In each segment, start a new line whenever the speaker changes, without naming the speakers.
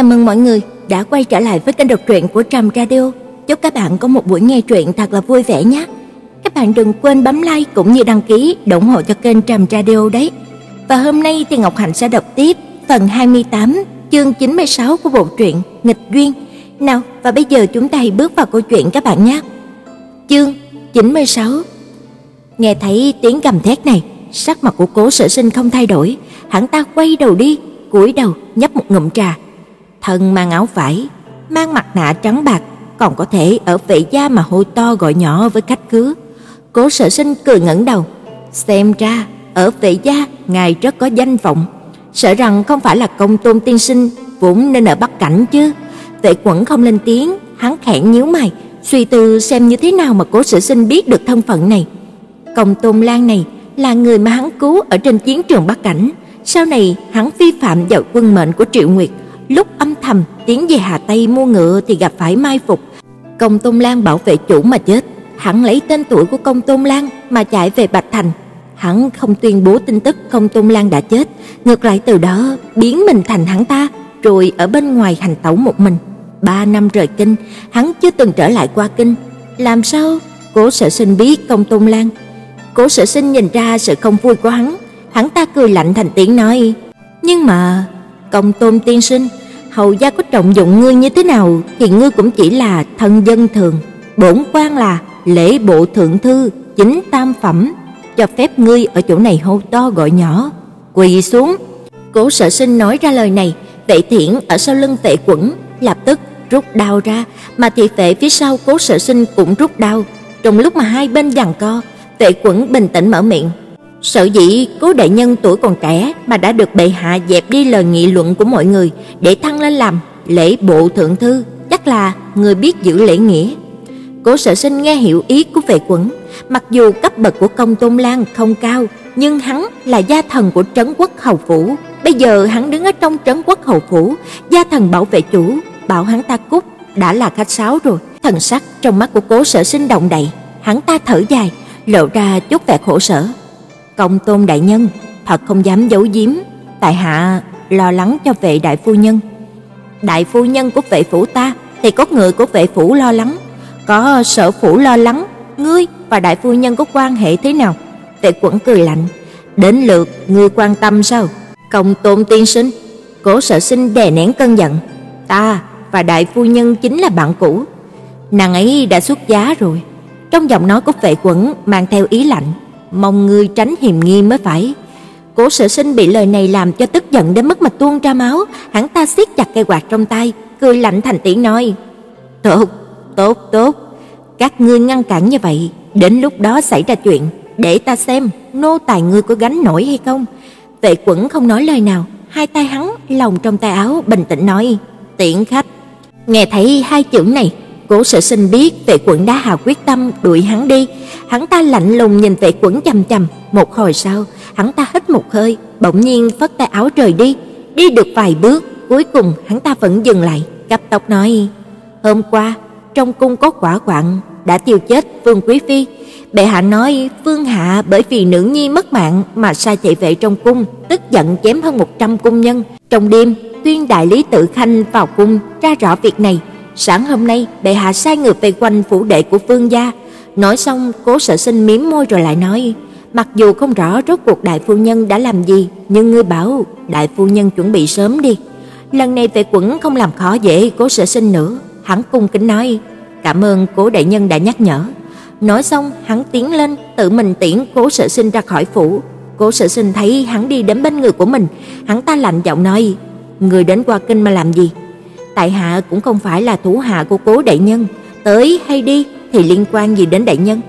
Chào mừng mọi người đã quay trở lại với kênh đọc truyện của Trầm Radio. Chúc các bạn có một buổi nghe truyện thật là vui vẻ nhé. Các bạn đừng quên bấm like cũng như đăng ký để ủng hộ cho kênh Trầm Radio đấy. Và hôm nay thì Ngọc Hạnh sẽ đọc tiếp phần 28, chương 96 của bộ truyện Nghịch duyên. Nào, và bây giờ chúng ta hãy bước vào câu chuyện các bạn nhé. Chương 96. Nghe thấy tiếng gầm thét này, sắc mặt của Cố Sở Sinh không thay đổi, hắn ta quay đầu đi, cúi đầu nhấp một ngụm trà. Thân mang áo vải, mang mặt nạ trắng bạc, còn có thể ở vệ gia mà hô to gọi nhỏ với khách khứa. Cố Sở Sinh cười ngẩng đầu, xem ra ở vệ gia ngài rất có danh vọng, sợ rằng không phải là công tôn tiên sinh vốn nên ở Bắc Cảnh chứ. Vệ Quẩn không lên tiếng, hắn khẽ nhíu mày, suy tư xem như thế nào mà Cố Sở Sinh biết được thân phận này. Công Tôn Lan này là người mà hắn cứu ở trên chiến trường Bắc Cảnh, sau này hắn vi phạm vào quân mệnh của Triệu Nguyệt, lúc âm thầm tiến về Hà Tây mua ngựa thì gặp phải mai phục. Công Tôn Lan bảo vệ chủ mà chết, hắn lấy tên tuổi của Công Tôn Lan mà chạy về Bạch Thành. Hắn không tuyên bố tin tức Công Tôn Lan đã chết, ngược lại từ đó biến mình thành hắn ta, rồi ở bên ngoài hành tẩu một mình. Ba năm rời kinh, hắn chưa từng trở lại qua kinh. Làm sao? Cố Sở Sinh biết Công Tôn Lan. Cố Sở Sinh nhìn ra sự không vui của hắn, hắn ta cười lạnh thành tiếng nói: "Nhưng mà, Công Tôn tiên sinh, hầu gia có trọng dụng ngươi như thế nào thì ngươi cũng chỉ là thân dân thường, bổn quan là lễ bộ thượng thư, chính tam phẩm, cho phép ngươi ở chỗ này hô to gọi nhỏ, quỳ xuống." Cố Sở Sinh nói ra lời này, Vệ Thiển ở sau lưng Vệ Quẩn lập tức rút đao ra, mà thị vệ phía sau Cố Sở Sinh cũng rút đao. Trong lúc mà hai bên giằng co, Vệ Quẩn bình tĩnh mở miệng, Sở dĩ Cố đại nhân tuổi còn trẻ mà đã được bệ hạ dẹp đi lời nghị luận của mọi người để thăng lên làm lễ bộ thượng thư, chắc là người biết giữ lễ nghĩa. Cố Sở Sinh nghe hiểu ý của Vệ Quẩn, mặc dù cấp bậc của Công Tôn Lan không cao, nhưng hắn là gia thần của trấn quốc hầu phủ, bây giờ hắn đứng ở trong trấn quốc hầu phủ, gia thần bảo vệ chủ, bảo hắn ta cút đã là khách sáo rồi. Thần sắc trong mắt của Cố Sở Sinh động đậy, hắn ta thở dài, lộ ra chút vẻ khổ sở. Công tôn đại nhân, thật không dám giấu giếm, tại hạ lo lắng cho vệ đại phu nhân. Đại phu nhân của vệ phủ ta thì có người của vệ phủ lo lắng, có sở phủ lo lắng, ngươi và đại phu nhân có quan hệ thế nào? Vệ Quẩn cười lạnh, đến lượt ngươi quan tâm sao? Công tôn tiên sinh, Cố Sở Sinh đè nén cơn giận, ta và đại phu nhân chính là bạn cũ. Nàng ấy đã xuất giá rồi. Trong giọng nói của Vệ Quẩn mang theo ý lạnh, mong ngươi tránh hiềm nghi mới phải. Cố Sở Sinh bị lời này làm cho tức giận đến mức mà tuôn ra máu, hắn ta siết chặt cây quạt trong tay, cười lạnh thành tiếng nói: "Tốt, tốt, tốt, các ngươi ngăn cản như vậy, đến lúc đó xảy ra chuyện, để ta xem nô tài ngươi có gánh nổi hay không." Vệ Quẩn không nói lời nào, hai tay hắn lồng trong tay áo bình tĩnh nói: "Tiễn khách." Nghe thấy hai chữ này, Cố Sở Sinh biết Vệ Quẩn đã hạ quyết tâm đuổi hắn đi, hắn ta lạnh lùng nhìn Vệ Quẩn chằm chằm, một hồi sau, hắn ta hít một hơi, bỗng nhiên phất tay áo rời đi, đi được vài bước, cuối cùng hắn ta vẫn dừng lại, cấp tốc nói: "Hôm qua, trong cung có quả quặng đã tiêu chết Vương quý phi, bệ hạ nói Vương hạ bởi vì nữ nhi mất mạng mà sai thị vệ trong cung, tức giận chém hơn 100 cung nhân. Trong đêm, tuyên đại lý tự khanh vào cung tra rõ việc này." Sáng hôm nay, bệ hạ sai người về quanh phủ đệ của Vương gia. Nói xong, Cố Sở Sinh mím môi rồi lại nói: "Mặc dù không rõ rốt cuộc đại phu nhân đã làm gì, nhưng ngươi bảo đại phu nhân chuẩn bị sớm đi." Lần này về Quẩn không làm khó dễ Cố Sở Sinh nữa, hắn cung kính nói: "Cảm ơn Cố đại nhân đã nhắc nhở." Nói xong, hắn tiến lên, tự mình tiễn Cố Sở Sinh ra khỏi phủ. Cố Sở Sinh thấy hắn đi đến bên người của mình, hắn ta lạnh giọng nói: "Người đến qua kinh mà làm gì?" Tại hạ cũng không phải là thủ hạ của Cố đại nhân, tới hay đi thì liên quan gì đến đại nhân?"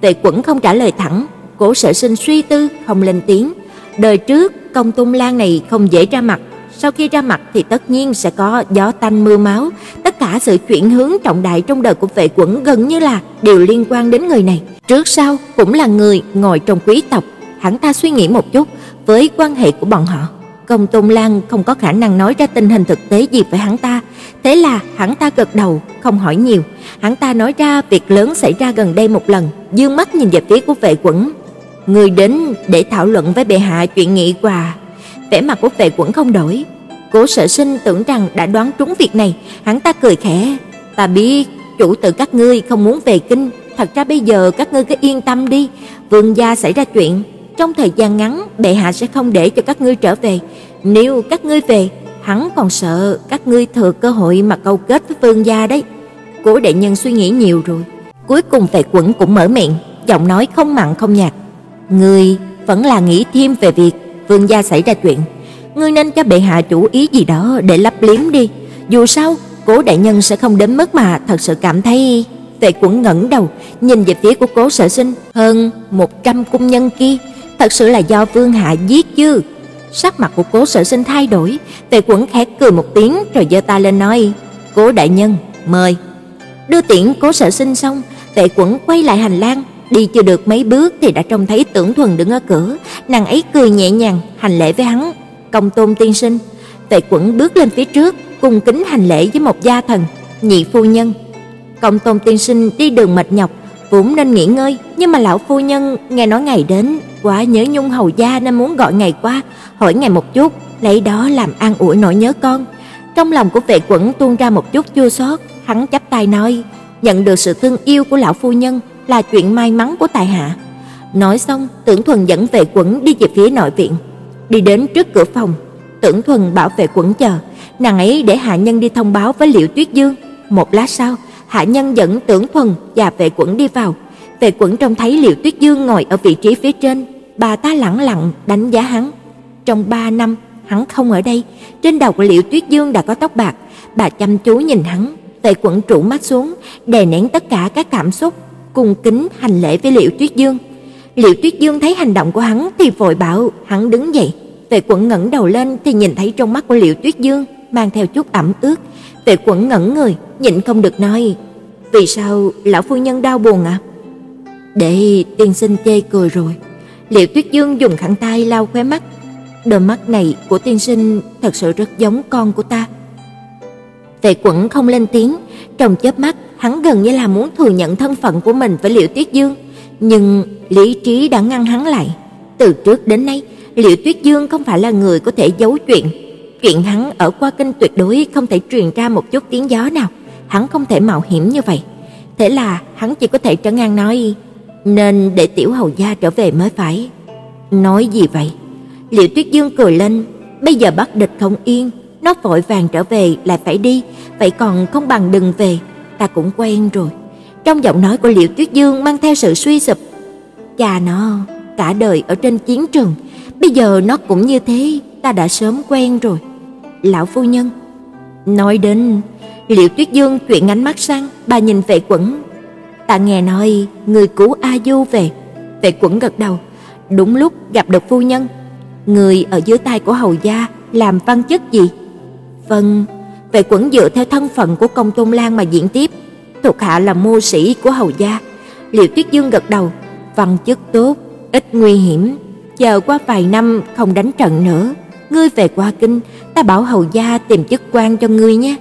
Tề Quẩn không trả lời thẳng, Cố Sở Sinh suy tư không lên tiếng. Đời trước, Công Tôn Lan này không dễ ra mặt, sau khi ra mặt thì tất nhiên sẽ có gió tanh mưa máu, tất cả sự chuyển hướng trọng đại trong đời của Vệ Quẩn gần như là đều liên quan đến người này. Trước sau cũng là người ngồi trong quý tộc, hắn ta suy nghĩ một chút với quan hệ của bọn họ. Công Tôn Lan không có khả năng nói ra tình hình thực tế gì với hắn ta, thế là hắn ta gật đầu, không hỏi nhiều. Hắn ta nói ra việc lớn xảy ra gần đây một lần, dương mắt nhìn về phía của vệ quẩn. Người đến để thảo luận với bệ hạ chuyện nghị quà. Vẻ mặt của vệ quẩn không đổi. Cố Sở Sinh tưởng rằng đã đoán trúng việc này, hắn ta cười khẽ, "Ta biết chủ tử các ngươi không muốn về kinh, thật ra bây giờ các ngươi cứ yên tâm đi, vương gia xảy ra chuyện, trong thời gian ngắn bệ hạ sẽ không để cho các ngươi trở về, nếu các ngươi về, hắn còn sợ các ngươi thừa cơ hội mà câu kết với vương gia đấy." Cố đại nhân suy nghĩ nhiều rồi, cuối cùng Tề Quẩn cũng mở miệng, giọng nói không mặn không nhạt, "Ngươi vẫn là nghĩ thêm về việc vương gia xảy ra chuyện." ngươi nên cho bệ hạ chủ ý gì đó để lấp liếm đi. Dù sao, Cố đại nhân sẽ không đến mức mà thật sự cảm thấy Tề Quẩn ngẩng đầu, nhìn về phía của Cố Sở Sinh, hơn 100 cung nhân kia, thật sự là do Vương hạ giết chứ? Sắc mặt của Cố Sở Sinh thay đổi, Tề Quẩn khẽ cười một tiếng rồi giơ tay lên nói: "Cố đại nhân, mời." Đưa tiễn Cố Sở Sinh xong, Tề Quẩn quay lại hành lang, đi chưa được mấy bước thì đã trông thấy Tưởng Thuần đứng ở cửa, nàng ấy cười nhẹ nhàng hành lễ với hắn, công tôn tiên sinh. Tề Quẩn bước lên phía trước, cung kính hành lễ với một gia thần, nhị phu nhân. Công tôn tiên sinh đi đường mệt nhọc, vốn nên nghỉ ngơi, nhưng mà lão phu nhân nghe nói ngày đến, quá nhớ nhung hầu gia nên muốn gọi ngày qua, hỏi ngày một chút, lấy đó làm an ủi nỗi nhớ con. Trong lòng của Vệ Quẩn tuôn ra một chút chua xót, hắn chắp tay nói, nhận được sự thương yêu của lão phu nhân là chuyện may mắn của tại hạ. Nói xong, Tưởng Thuần dẫn Vệ Quẩn đi về phía nội viện đi đến trước cửa phòng, Tưởng Thuần bảo vệ quẩn chờ, nàng ấy để hạ nhân đi thông báo với Liễu Tuyết Dương. Một lát sau, hạ nhân dẫn Tưởng Thuần và vệ quẩn đi vào. Tề quẩn trông thấy Liễu Tuyết Dương ngồi ở vị trí phía trên, bà ta lẳng lặng đánh giá hắn. Trong ba năm hắn không ở đây, trên đầu của Liễu Tuyết Dương đã có tóc bạc, bà chăm chú nhìn hắn, Tề Quẩn trụ mắt xuống, đè nén tất cả các cảm xúc, cung kính hành lễ với Liễu Tuyết Dương. Liễu Tuyết Dương thấy hành động của hắn thì vội bảo hắn đứng dậy. Tề Quẩn ngẩng đầu lên thì nhìn thấy trong mắt của Liễu Tuyết Dương mang theo chút ẩm ướt. Tề Quẩn ngẩn người, nhịn không được nói: "Vì sao lão phu nhân đau buồn ạ?" À? Để tiên sinh chê cười rồi. liệu Tuyết Dương dùng khăn tay lau khóe mắt. Đôi mắt này của tiên sinh thật sự rất giống con của ta. vệ Quẩn không lên tiếng, trong chớp mắt, hắn gần như là muốn thừa nhận thân phận của mình với liệu Tuyết Dương nhưng lý trí đã ngăn hắn lại. Từ trước đến nay, Liệu Tuyết Dương không phải là người có thể giấu chuyện. Chuyện hắn ở qua kinh tuyệt đối không thể truyền ra một chút tiếng gió nào, hắn không thể mạo hiểm như vậy. Thế là hắn chỉ có thể trấn an nói, nên để tiểu hầu gia trở về mới phải. Nói gì vậy? Liệu Tuyết Dương cười lên, bây giờ bắt địch không yên, nó vội vàng trở về lại phải đi, vậy còn không bằng đừng về, ta cũng quen rồi. Trong giọng nói của Liễu Tuyết Dương mang theo sự suy sụp. Cha nó cả đời ở trên chiến trường, bây giờ nó cũng như thế, ta đã sớm quen rồi. Lão phu nhân nói đến Liễu Tuyết Dương chuyển ánh mắt sang, bà nhìn Vệ Quẩn. Ta nghe nói người cứu A Du về. Tề Quẩn gật đầu, đúng lúc gặp được phu nhân. Người ở dưới tay của hầu gia làm văn chức gì? Vâng, Vệ Quẩn dựa theo thân phận của công tôn Lan mà diễn tiếp thuộc hạ là mô sĩ của hầu gia. Liễu Tuyết Dương gật đầu, văn chức tốt, ít nguy hiểm, chờ qua vài năm không đánh trận nữa, ngươi về qua kinh, ta bảo hầu gia tìm chức quan cho ngươi nhé.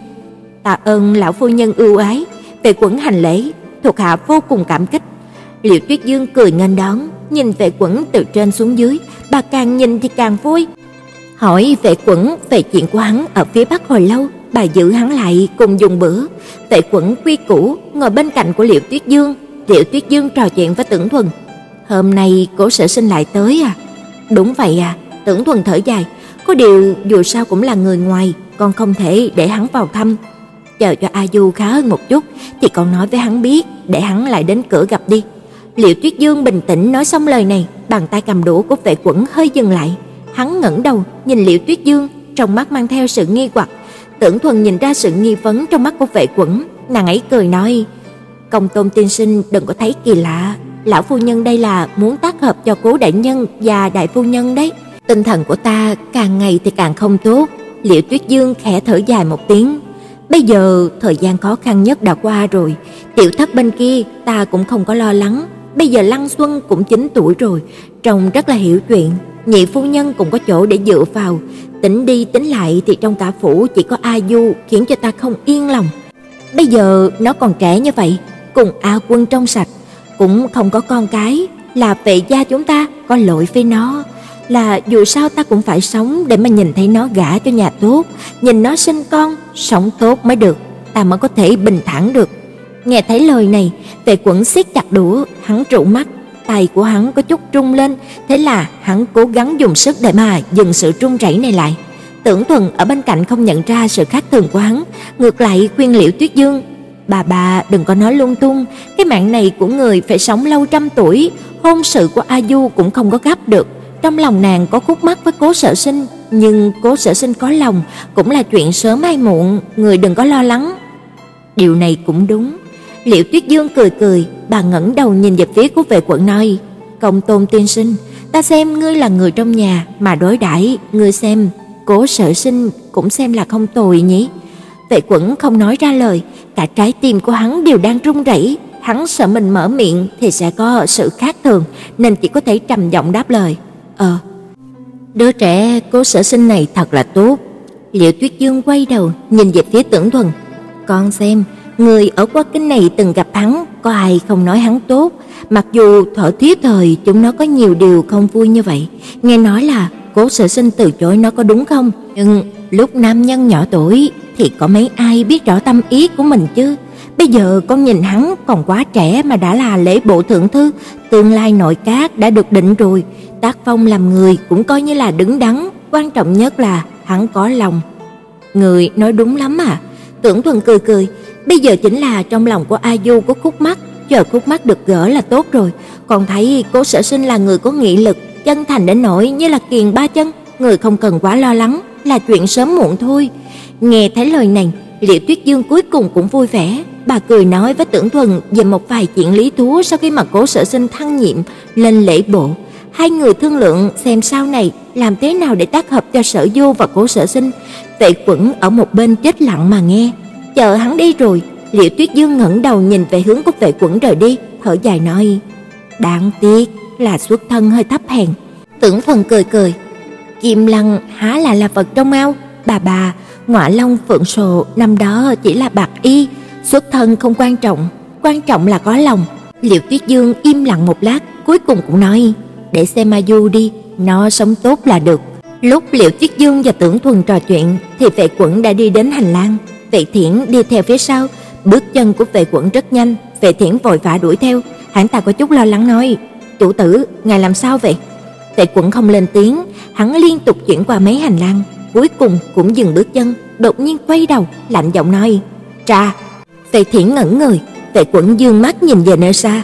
Tạ ơn lão phu nhân ưu ái, về quẩn hành lễ, thuộc hạ vô cùng cảm kích. Liễu Tuyết Dương cười nghênh đón, nhìn vệ quẩn từ trên xuống dưới, bà càng nhìn thì càng vui. Hỏi vệ quẩn về chuyện của hắn ở phía Bắc hồi lâu, bà giữ hắn lại cùng dùng bữa. Vệ Quẩn quy củ ngồi bên cạnh của Liễu Tuyết Dương, Liễu Tuyết Dương trò chuyện với Tưởng Thuần. "Hôm nay Cố Sở Sinh lại tới à?" "Đúng vậy à." Tưởng Thuần thở dài, có điều dù sao cũng là người ngoài, con không thể để hắn vào thăm. Chờ cho A Du khá hơn một chút thì còn nói với hắn biết, để hắn lại đến cửa gặp đi. Liễu Tuyết Dương bình tĩnh nói xong lời này, bàn tay cầm đũa của Vệ Quẩn hơi dừng lại. Hắn ngẩng đầu, nhìn Liễu Tuyết Dương, trong mắt mang theo sự nghi hoặc. Tưởng Thuần nhìn ra sự nghi vấn trong mắt của Vệ Quẩn, nàng ấy cười nói: "Công Tôn tiên sinh đừng có thấy kỳ lạ, lão phu nhân đây là muốn tác hợp cho Cố đại nhân và đại phu nhân đấy. Tinh thần của ta càng ngày thì càng không tốt." Liễu Tuyết Dương khẽ thở dài một tiếng. Bây giờ thời gian khó khăn nhất đã qua rồi, tiểu thất bên kia ta cũng không có lo lắng, bây giờ Lăng Xuân cũng 9 tuổi rồi, trông rất là hiểu chuyện, nhị phu nhân cũng có chỗ để dựa vào, tính đi tính lại thì trong cả phủ chỉ có A Du khiến cho ta không yên lòng. Bây giờ nó còn trẻ như vậy, cùng A Quân trong sạch, cũng không có con cái, là vệ gia chúng ta có lỗi với nó là dù sao ta cũng phải sống để mà nhìn thấy nó gả cho nhà tốt, nhìn nó sinh con, sống tốt mới được, ta mới có thể bình thản được. Nghe thấy lời này, Vệ Quẩn siết chặt đũa, hắn trụ mắt, tay của hắn có chút rung lên, thế là hắn cố gắng dùng sức để mà dừng sự run rẩy này lại. Tưởng Thuần ở bên cạnh không nhận ra sự khác thường của hắn, ngược lại khuyên Liễu Tuyết Dương, "Bà bà đừng có nói lung tung, cái mạng này của người phải sống lâu trăm tuổi, hôn sự của A Du cũng không có gấp được." Trong lòng nàng có khúc mắc với Cố Sở Sinh, nhưng Cố Sở Sinh có lòng cũng là chuyện sớm hay muộn, người đừng có lo lắng. Điều này cũng đúng. Liễu Tuyết Dương cười cười, bà ngẩng đầu nhìn về phía của vệ quận nói: "Công Tôn tiên sinh, ta xem ngươi là người trong nhà mà đối đãi, ngươi xem, Cố Sở Sinh cũng xem là không tồi nhỉ?" Vệ Quẩn không nói ra lời, cả trái tim của hắn đều đang run rẩy, hắn sợ mình mở miệng thì sẽ có sự khác thường, nên chỉ có thể trầm giọng đáp lời. "Ờ." Đứa trẻ Cố Sở Sinh này thật là tốt. Liễu Tuyết Dương quay đầu nhìn về phía Tưởng Thuần, "Con xem, người ở qua kinh này từng gặp hắn, có ai không nói hắn tốt, mặc dù thở thiết thời chúng nó có nhiều điều không vui như vậy. Nghe nói là Cố Sở Sinh từ chối nó có đúng không? Nhưng lúc nam nhân nhỏ tuổi thì có mấy ai biết rõ tâm ý của mình chứ? Bây giờ con nhìn hắn còn quá trẻ mà đã là lễ bộ thượng thư, tương lai nội các đã được định rồi, tác phong làm người cũng coi như là đứng đắn, quan trọng nhất là hắn có lòng. Người nói đúng lắm à? Tưởng Thuần cười cười, bây giờ chính là trong lòng của A Du có khúc mắc, chờ khúc mắc được gỡ là tốt rồi, còn thấy Cố Sở Sinh là người có nghị lực, chân thành đến nỗi như là kiền ba chân, người không cần quá lo lắng, là chuyện sớm muộn thôi. Nghe thấy lời này, Liễu Tuyết Dương cuối cùng cũng vui vẻ, bà cười nói với Tưởng Thuần về một vài chuyện lý thú sau khi mà Cố Sở Sinh thăng nhiệm lên lễ bộ. Hai người thương lượng xem sau này làm thế nào để tác hợp cho Sở Du và Cố Sở Sinh. Vệ Quẩn ở một bên chết lặng mà nghe. Chờ hắn đi rồi, Liễu Tuyết Dương ngẩng đầu nhìn về hướng của Vệ Quẩn rời đi, thở dài nói: "Đáng tiếc là xuất thân hơi thấp hèn." Tưởng Thuần cười cười, "Kim Lăng há là là vật trong ao, bà bà, Ngọa Long Phượng Sồ năm đó chỉ là bạc y, xuất thân không quan trọng, quan trọng là có lòng." Liễu Tuyết Dương im lặng một lát, cuối cùng cũng nói: "Để xem Ma Du đi, nó sống tốt là được." Lúc Liễu Tuyết Dương và Tưởng Thuần trò chuyện thì Vệ Quẩn đã đi đến hành lang, Vệ Thiển đi theo phía sau, bước chân của Vệ Quẩn rất nhanh, Vệ Thiển vội vã đuổi theo, hắn ta có chút lo lắng nói: "Chủ tử, ngài làm sao vậy?" Vệ Quẩn không lên tiếng, hắn liên tục chuyển qua mấy hành lang, cuối cùng cũng dừng bước chân, đột nhiên quay đầu, lạnh giọng nói: "Trà." Vệ Thiển ngẩn người, Vệ Quẩn dương mắt nhìn về nơi xa.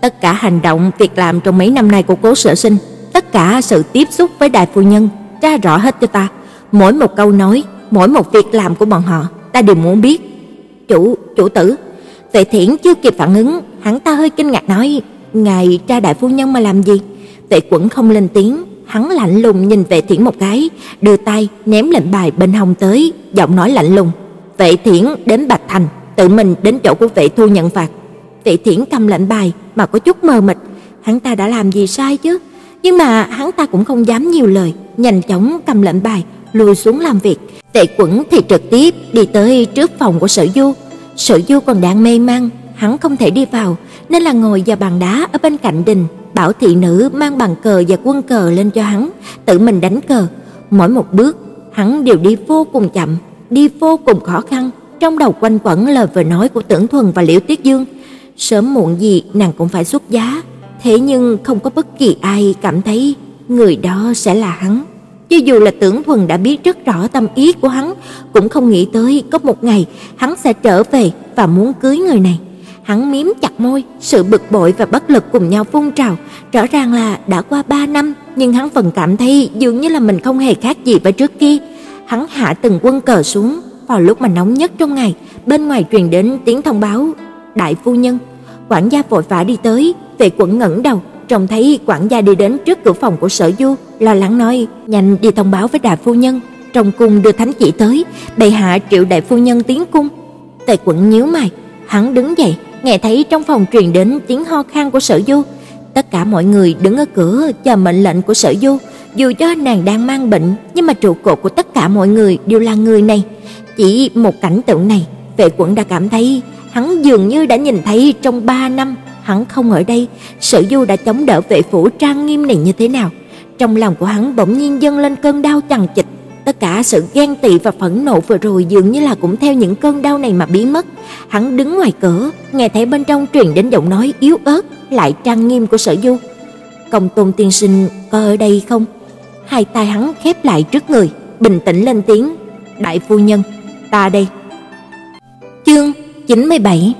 Tất cả hành động, việc làm trong mấy năm nay của Cố Sở Sinh, tất cả sự tiếp xúc với đại phu nhân, tra rõ hết cho ta, mỗi một câu nói, mỗi một việc làm của bọn họ, ta đều muốn biết. Chủ, chủ tử. Vệ Thiển chưa kịp phản ứng, hắn ta hơi kinh ngạc nói, ngài tra đại phu nhân mà làm gì? Vệ Quẩn không lên tiếng, hắn lạnh lùng nhìn Vệ Thiển một cái, đưa tay ném lệnh bài bên hông tới, giọng nói lạnh lùng, "Vệ Thiển đến Bạch Thành, tự mình đến chỗ của Vệ Thu nhận phạt." Vệ Thiển cầm lệnh bài mà có chút mờ mịt, hắn ta đã làm gì sai chứ? Nhưng mà hắn ta cũng không dám nhiều lời, nhanh chóng cầm lệnh bài, lùi xuống làm việc. Tệ Quẩn thì trực tiếp đi tới trước phòng của Sở Du. Sở Du còn đang mê man, hắn không thể đi vào, nên là ngồi vào bàn đá ở bên cạnh đình, bảo thị nữ mang bàn cờ và quân cờ lên cho hắn, tự mình đánh cờ. Mỗi một bước, hắn đều đi vô cùng chậm, đi vô cùng khó khăn, trong đầu quanh quẩn lời vừa nói của Tưởng Thuần và Liễu Tuyết Dương. Sớm muộn gì nàng cũng phải xuất giá, thế nhưng không có bất kỳ ai cảm thấy người đó sẽ là hắn. Cho dù là Tưởng Thuần đã biết rất rõ tâm ý của hắn, cũng không nghĩ tới có một ngày hắn sẽ trở về và muốn cưới người này. Hắn miếm chặt môi, sự bực bội và bất lực cùng nhau phun trào, rõ ràng là đã qua 3 năm, nhưng hắn vẫn cảm thấy dường như là mình không hề khác gì với trước kia. Hắn hạ từng quân cờ xuống, vào lúc mà nóng nhất trong ngày, bên ngoài truyền đến tiếng thông báo, "Đại phu nhân." Quản gia vội vã đi tới, Vệ Quẩn ngẩng đầu, trông thấy quản gia đi đến trước cửa phòng của Sở Du, lo lắng nói: "Nhanh đi thông báo với đại phu nhân, trong cung đưa thánh chỉ tới, bệ hạ triệu đại phu nhân tiến cung." Tề Quẩn nhíu mày, hắn đứng dậy, nghe thấy trong phòng truyền đến tiếng ho khan của Sở Du. Tất cả mọi người đứng ở cửa chờ mệnh lệnh của Sở Du, dù cho nàng đang mang bệnh, nhưng mà trụ cột của tất cả mọi người đều là người này. Chỉ một cảnh tượng này, Vệ Quẩn đã cảm thấy hắn dường như đã nhìn thấy trong 3 năm hắn không ở đây, Sở Du đã chống đỡ vệ phủ trang nghiêm này như thế nào. Trong lòng của hắn bỗng nhiên dâng lên cơn đau chằng chịt, tất cả sự ghen tị và phẫn nộ vừa rồi dường như là cũng theo những cơn đau này mà biến mất. Hắn đứng ngoài cửa, nghe thấy bên trong truyền đến giọng nói yếu ớt lại trang nghiêm của Sở Du. "Công Tôn tiên sinh có ở đây không?" Hai tay hắn khép lại trước người, bình tĩnh lên tiếng, "Đại phu nhân, ta đây." Chương 97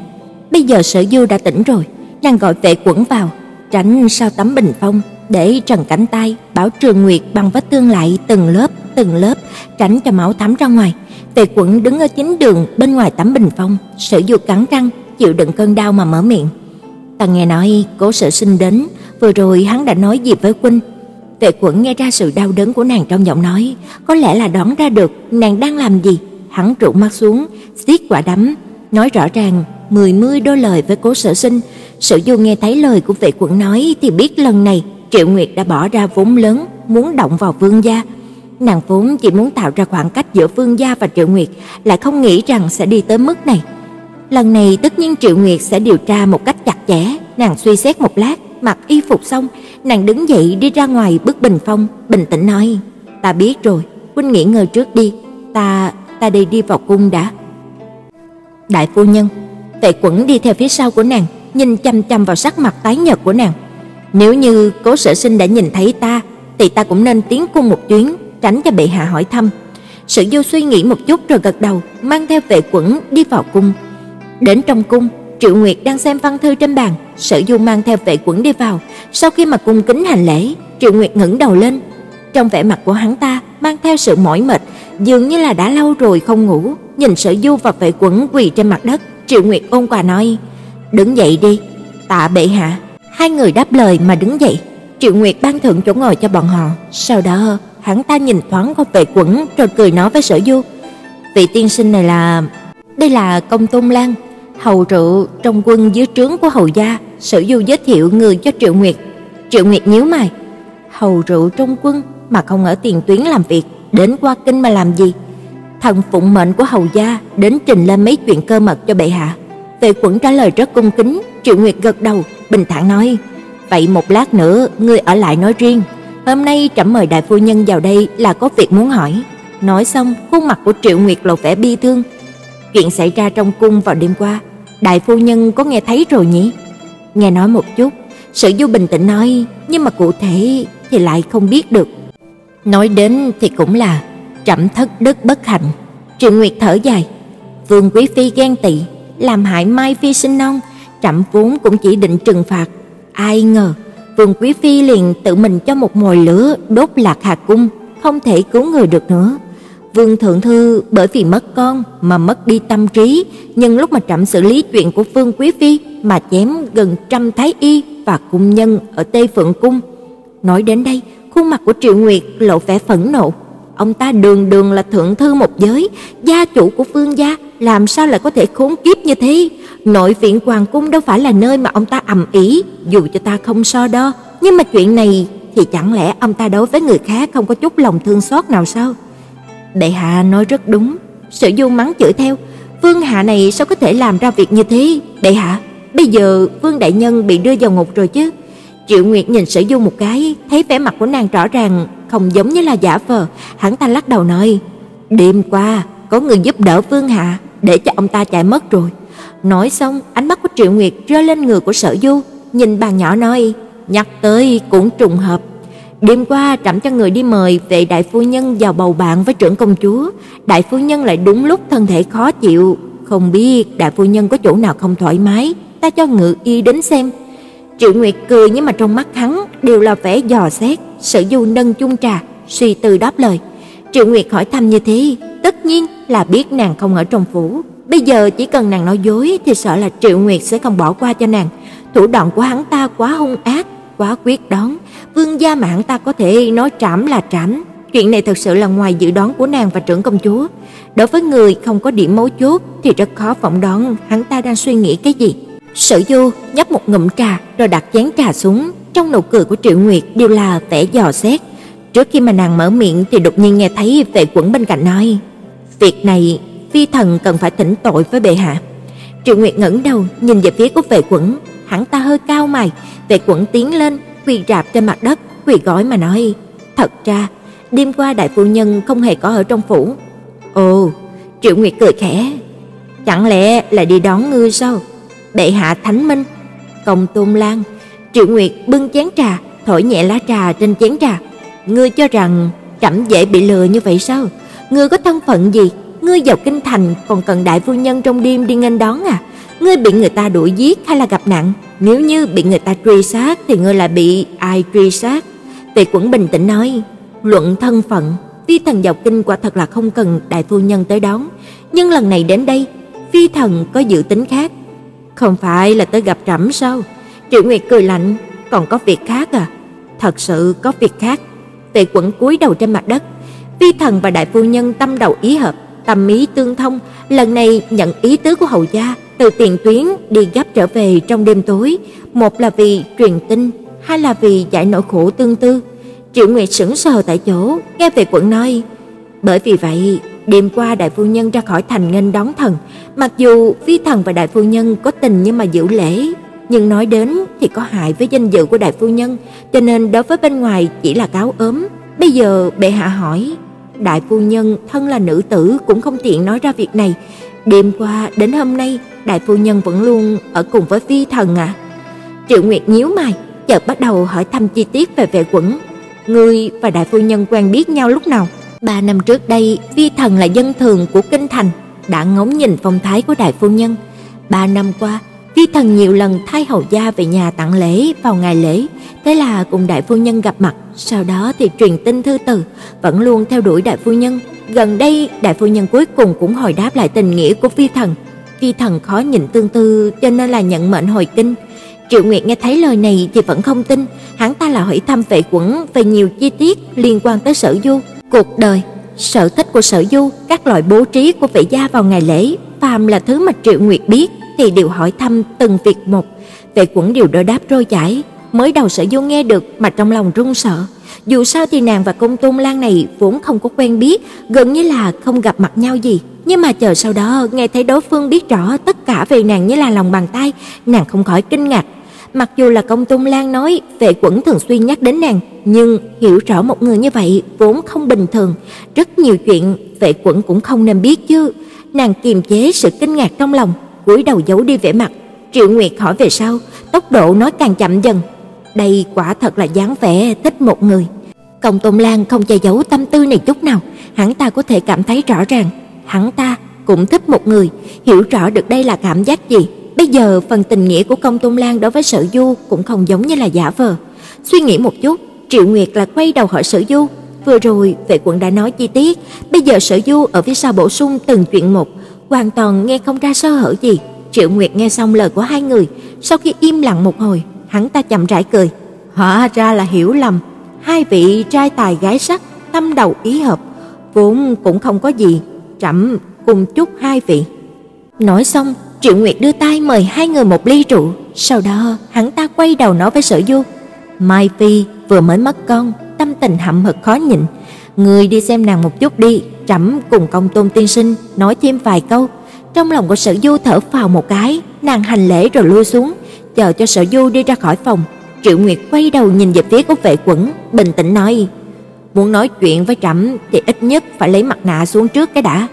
Bây giờ Sở Du đã tỉnh rồi, nàng gọi vệ quẩn vào, tránh sau tấm bình phong, để trần cánh tay, bảo Trường Nguyệt bằng vết thương lại từng lớp, từng lớp, tránh cho máu thấm ra ngoài. Vệ quẩn đứng ở chính đường bên ngoài tấm bình phong, Sở Du cắn răng, chịu đựng cơn đau mà mở miệng. Ta nghe nói Cố Sở Sinh đến, vừa rồi hắn đã nói gì với huynh. Vệ Quẩn nghe ra sự đau đớn của nàng trong giọng nói, có lẽ là đoán ra được nàng đang làm gì. Hắn trụ mắt xuống, siết quả đấm, nói rõ ràng mười mươi đôi lời với Cố Sở Sinh. Sở Du nghe thấy lời của Vệ quận nói thì biết lần này Triệu Nguyệt đã bỏ ra vốn lớn muốn động vào Vương gia. Nàng vốn chỉ muốn tạo ra khoảng cách giữa Vương gia và Triệu Nguyệt, lại không nghĩ rằng sẽ đi tới mức này. Lần này tất nhiên Triệu Nguyệt sẽ điều tra một cách chặt chẽ, nàng suy xét một lát, mặc y phục xong, nàng đứng dậy đi ra ngoài bức bình phong, bình tĩnh nói: "Ta biết rồi, huynh nghỉ ngơi trước đi, ta ta đây đi vào cung đã." Đại phu nhân, Tệ Quẩn đi theo phía sau của nàng, nhìn chăm chăm vào sắc mặt tái nhợt của nàng. Nếu như Cố Sở Sinh đã nhìn thấy ta, thì ta cũng nên tiến cung một chuyến, tránh cho bệ hạ hỏi thăm. Sử Du suy nghĩ một chút rồi gật đầu, mang theo Vệ Quẩn đi vào cung. Đến trong cung, Triệu Nguyệt đang xem văn thư trên bàn, Sở Du mang theo Vệ Quẩn đi vào, sau khi mà cung kính hành lễ, Triệu Nguyệt ngẩng đầu lên. Trong vẻ mặt của hắn ta mang theo sự mỏi mệt, dường như là đã lâu rồi không ngủ, nhìn Sở Du và Vệ Quẩn quỳ trên mặt đất, Triệu Nguyệt ôn quà nói: "Đứng dậy đi." Tạ bệ hạ. Hai người đáp lời mà đứng dậy. Triệu Nguyệt ban thượng chỗ ngồi cho bọn họ, sau đó hắn ta nhìn thoáng qua Vệ Quẩn rồi cười nói với Sở Du: "Vị tiên sinh này là đây là Công Tôn Lan, hầu rượu trong quân dưới trướng của hầu gia." Sở Du giới thiệu người cho Triệu Nguyệt. Triệu Nguyệt nhíu mày, hầu rượu trong quân mà không ở tiền tuyến làm việc, đến qua kinh mà làm gì? Thần phụng mệnh của hầu gia đến trình lên mấy chuyện cơ mật cho bệ hạ. Vệ Quẩn trả lời rất cung kính, Triệu Nguyệt gật đầu, bình thản nói: "Vậy một lát nữa ngươi ở lại nói riêng, hôm nay trẫm mời đại phu nhân vào đây là có việc muốn hỏi." Nói xong, khuôn mặt của Triệu Nguyệt lộ vẻ bi thương. Chuyện xảy ra trong cung vào đêm qua, đại phu nhân có nghe thấy rồi nhỉ? Nghe nói một chút, Sử Du bình tĩnh nói, nhưng mà cụ thể thì lại không biết được. Nói đến thì cũng là trẫm thất đức bất hạnh. Triệu Nguyệt thở dài, Vương quý phi ghen tị, làm hại Mai phi sinh non, trẫm vốn cũng chỉ định trừng phạt, ai ngờ Vương quý phi liền tự mình cho một mồi lửa đốt Lạc Hà cung, không thể cứu người được nữa. Vương thượng thư bởi vì mất con mà mất đi tâm trí, nhưng lúc mà trẫm xử lý chuyện của Vương quý phi mà chém gần trăm thái y và cung nhân ở Tây Phượng cung. Nói đến đây, khuôn mặt của Triệu Nguyệt lộ vẻ phẫn nộ. Ông ta đường đường là thượng thư một giới, gia chủ của Vương gia, làm sao lại có thể khốn kiếp như thế? Nội viện hoàng cung đâu phải là nơi mà ông ta ầm ĩ, dù cho ta không so đo, nhưng mà chuyện này thì chẳng lẽ ông ta đối với người khác không có chút lòng thương xót nào sao? Bệ hạ nói rất đúng, Sở Du mắng chửi theo, Vương hạ này sao có thể làm ra việc như thế? Bệ hạ, bây giờ Vương đại nhân bị đưa vào ngục rồi chứ? Triệu Nguyệt nhìn Sở Du một cái, thấy vẻ mặt của nàng rõ ràng không giống như là giả vờ, hắn ta lắc đầu nói: "Đêm qua có người giúp đỡ Vương hạ, để cho ông ta chạy mất rồi." Nói xong, ánh mắt của Triệu Nguyệt rơi lên người của Sở Du, nhìn bàn nhỏ nói: "Nhắc tới cũng trùng hợp, Đêm qua trẫm cho người đi mời vệ đại phu nhân vào bầu bạn với trưởng công chúa, đại phu nhân lại đúng lúc thân thể khó chịu, không biết đại phu nhân có chỗ nào không thoải mái, ta cho ngự y đến xem." Triệu Nguyệt cười nhưng mà trong mắt hắn đều là vẻ dò xét, Sở Du nâng chung trà, suy tư đáp lời. Triệu Nguyệt hỏi thăm như thế, tất nhiên là biết nàng không ở trong phủ, bây giờ chỉ cần nàng nói dối thì sợ là Triệu Nguyệt sẽ không bỏ qua cho nàng. Thủ đoạn của hắn ta quá hung ác, quá quyết đoán, vương gia mà hắn ta có thể nói trảm là trảm. Chuyện này thật sự là ngoài dự đoán của nàng và trưởng công chúa. Đối với người không có điểm mấu chốt thì rất khó phỏng đoán hắn ta đang suy nghĩ cái gì. Sở Du nhấp một ngụm trà rồi đặt chén trà xuống, trong nụ cười của Triệu Nguyệt đều là vẻ dò xét. Trước khi mà nàng mở miệng thì đột nhiên nghe thấy vệ quẩn bên cạnh nói: "Việc này phi thần cần phải thỉnh tội với bệ hạ." Triệu Nguyệt ngẩng đầu nhìn về phía của vệ quẩn, hắn ta hơi cao mày, vệ quẩn tiến lên, quỳ rạp trên mặt đất, quỳ gối mà nói: Thật ra, đêm qua đại phu nhân không hề có ở trong phủ. Ồ, Triệu Nguyệt cười khẽ. Chẳng lẽ là đi đón ngươi sao? Bệ hạ thánh minh. Công Tôn Lan, Triệu Nguyệt bưng chén trà, thổi nhẹ lá trà trên chén trà. Ngươi cho rằng trẫm dễ bị lừa như vậy sao? Ngươi có thân phận gì? Ngươi vào kinh thành còn cần đại phu nhân trong đêm đi nghênh đón à? Ngươi bị người ta đuổi giết hay là gặp nạn? Nếu như bị người ta truy sát thì ngươi lại bị ai truy sát? Tề Quẩn bình tĩnh nói, luận thân phận, Phi thần vào kinh quả thật là không cần đại phu nhân tới đón, nhưng lần này đến đây, Phi thần có dự tính khác. Không phải là tới gặp trẫm sao? Triệu Nguyệt cười lạnh, còn có việc khác à? Thật sự có việc khác. Tề Quẩn cúi đầu trên mặt đất, Phi thần và đại phu nhân tâm đầu ý hợp, tâm ý tương thông, lần này nhận ý tứ của hầu gia, từ tiền tuyến đi gấp trở về trong đêm tối, một là vì truyền tin, hai là vì giải nỗi khổ tương tư. Triệu Nguyệt sững sờ tại chỗ, nghe Tề quận nói, bởi vì vậy, đêm qua đại phu nhân ra khỏi thành nghênh đón thần, mặc dù phi thần và đại phu nhân có tình nhưng mà giữ lễ, nhưng nói đến thì có hại với danh dự của đại phu nhân, cho nên đối với bên ngoài chỉ là cáo ốm. Bây giờ bệ hạ hỏi, đại phu nhân thân là nữ tử cũng không tiện nói ra việc này, đêm qua đến hôm nay đại phu nhân vẫn luôn ở cùng với phi thần à? Triệu Nguyệt nhíu mày, chợt bắt đầu hỏi thăm chi tiết về vệ quẩn. Ngươi và đại phu nhân quen biết nhau lúc nào? Ba năm trước đây, vi thần là dân thường của kinh thành, đã ngóng nhìn phong thái của đại phu nhân. Ba năm qua, vi thần nhiều lần thay hầu gia về nhà tặng lễ vào ngày lễ, thế là cùng đại phu nhân gặp mặt, sau đó thì truyền tin thư từ, vẫn luôn theo đuổi đại phu nhân. Gần đây, đại phu nhân cuối cùng cũng hồi đáp lại tình nghĩa của vi thần. vi thần khó nhìn tương tư cho nên là nhận mệnh hồi kinh. Triệu Nguyệt nghe thấy lời này thì vẫn không tin, hắn ta là hỏi thăm vệ quẩn về nhiều chi tiết liên quan tới Sở Du, cuộc đời, sở thích của Sở Du, các loại bố trí của vệ gia vào ngày lễ, phàm là thứ mà Triệu Nguyệt biết thì đều hỏi thăm từng việc một. Vệ quẩn đều đỡ đáp trôi chảy, mới đầu Sở Du nghe được mà trong lòng run sợ. Dù sao thì nàng và công tôn Lan này vốn không có quen biết, gần như là không gặp mặt nhau gì. Nhưng mà chờ sau đó nghe thấy đối phương biết rõ tất cả về nàng như là lòng bàn tay, nàng không khỏi kinh ngạc. Mặc dù là công tôn Lan nói vệ quẩn thường xuyên nhắc đến nàng, nhưng hiểu rõ một người như vậy vốn không bình thường. Rất nhiều chuyện vệ quẩn cũng không nên biết chứ. Nàng kiềm chế sự kinh ngạc trong lòng, cúi đầu giấu đi vẻ mặt. Triệu Nguyệt hỏi về sau, tốc độ nói càng chậm dần, đây quả thật là dáng vẻ thích một người. Công Tôn Lan không che giấu tâm tư này chút nào, hắn ta có thể cảm thấy rõ ràng, hắn ta cũng thích một người, hiểu rõ được đây là cảm giác gì. Bây giờ phần tình nghĩa của Công Tôn Lan đối với Sở Du cũng không giống như là giả vờ. Suy nghĩ một chút, Triệu Nguyệt là quay đầu hỏi Sở Du, vừa rồi vệ quận đã nói chi tiết, bây giờ Sở Du ở phía sau bổ sung từng chuyện một, hoàn toàn nghe không ra sơ hở gì. Triệu Nguyệt nghe xong lời của hai người, sau khi im lặng một hồi, hắn ta chậm rãi cười. Hóa ra là hiểu lầm, hai vị trai tài gái sắc, tâm đầu ý hợp, vốn cũng không có gì, trẫm cùng chúc hai vị. Nói xong, Triệu Nguyệt đưa tay mời hai người một ly rượu, sau đó hắn ta quay đầu nói với Sở Du, Mai Phi vừa mới mất con, tâm tình hậm hực khó nhịn, người đi xem nàng một chút đi, trẫm cùng công tôn tiên sinh nói thêm vài câu. Trong lòng của Sở Du thở phào một cái, nàng hành lễ rồi lui xuống, chờ cho Sở Du đi ra khỏi phòng. Triệu Nguyệt quay đầu nhìn về phía của vệ quẩn, bình tĩnh nói: "Muốn nói chuyện với trẫm thì ít nhất phải lấy mặt nạ xuống trước cái đã."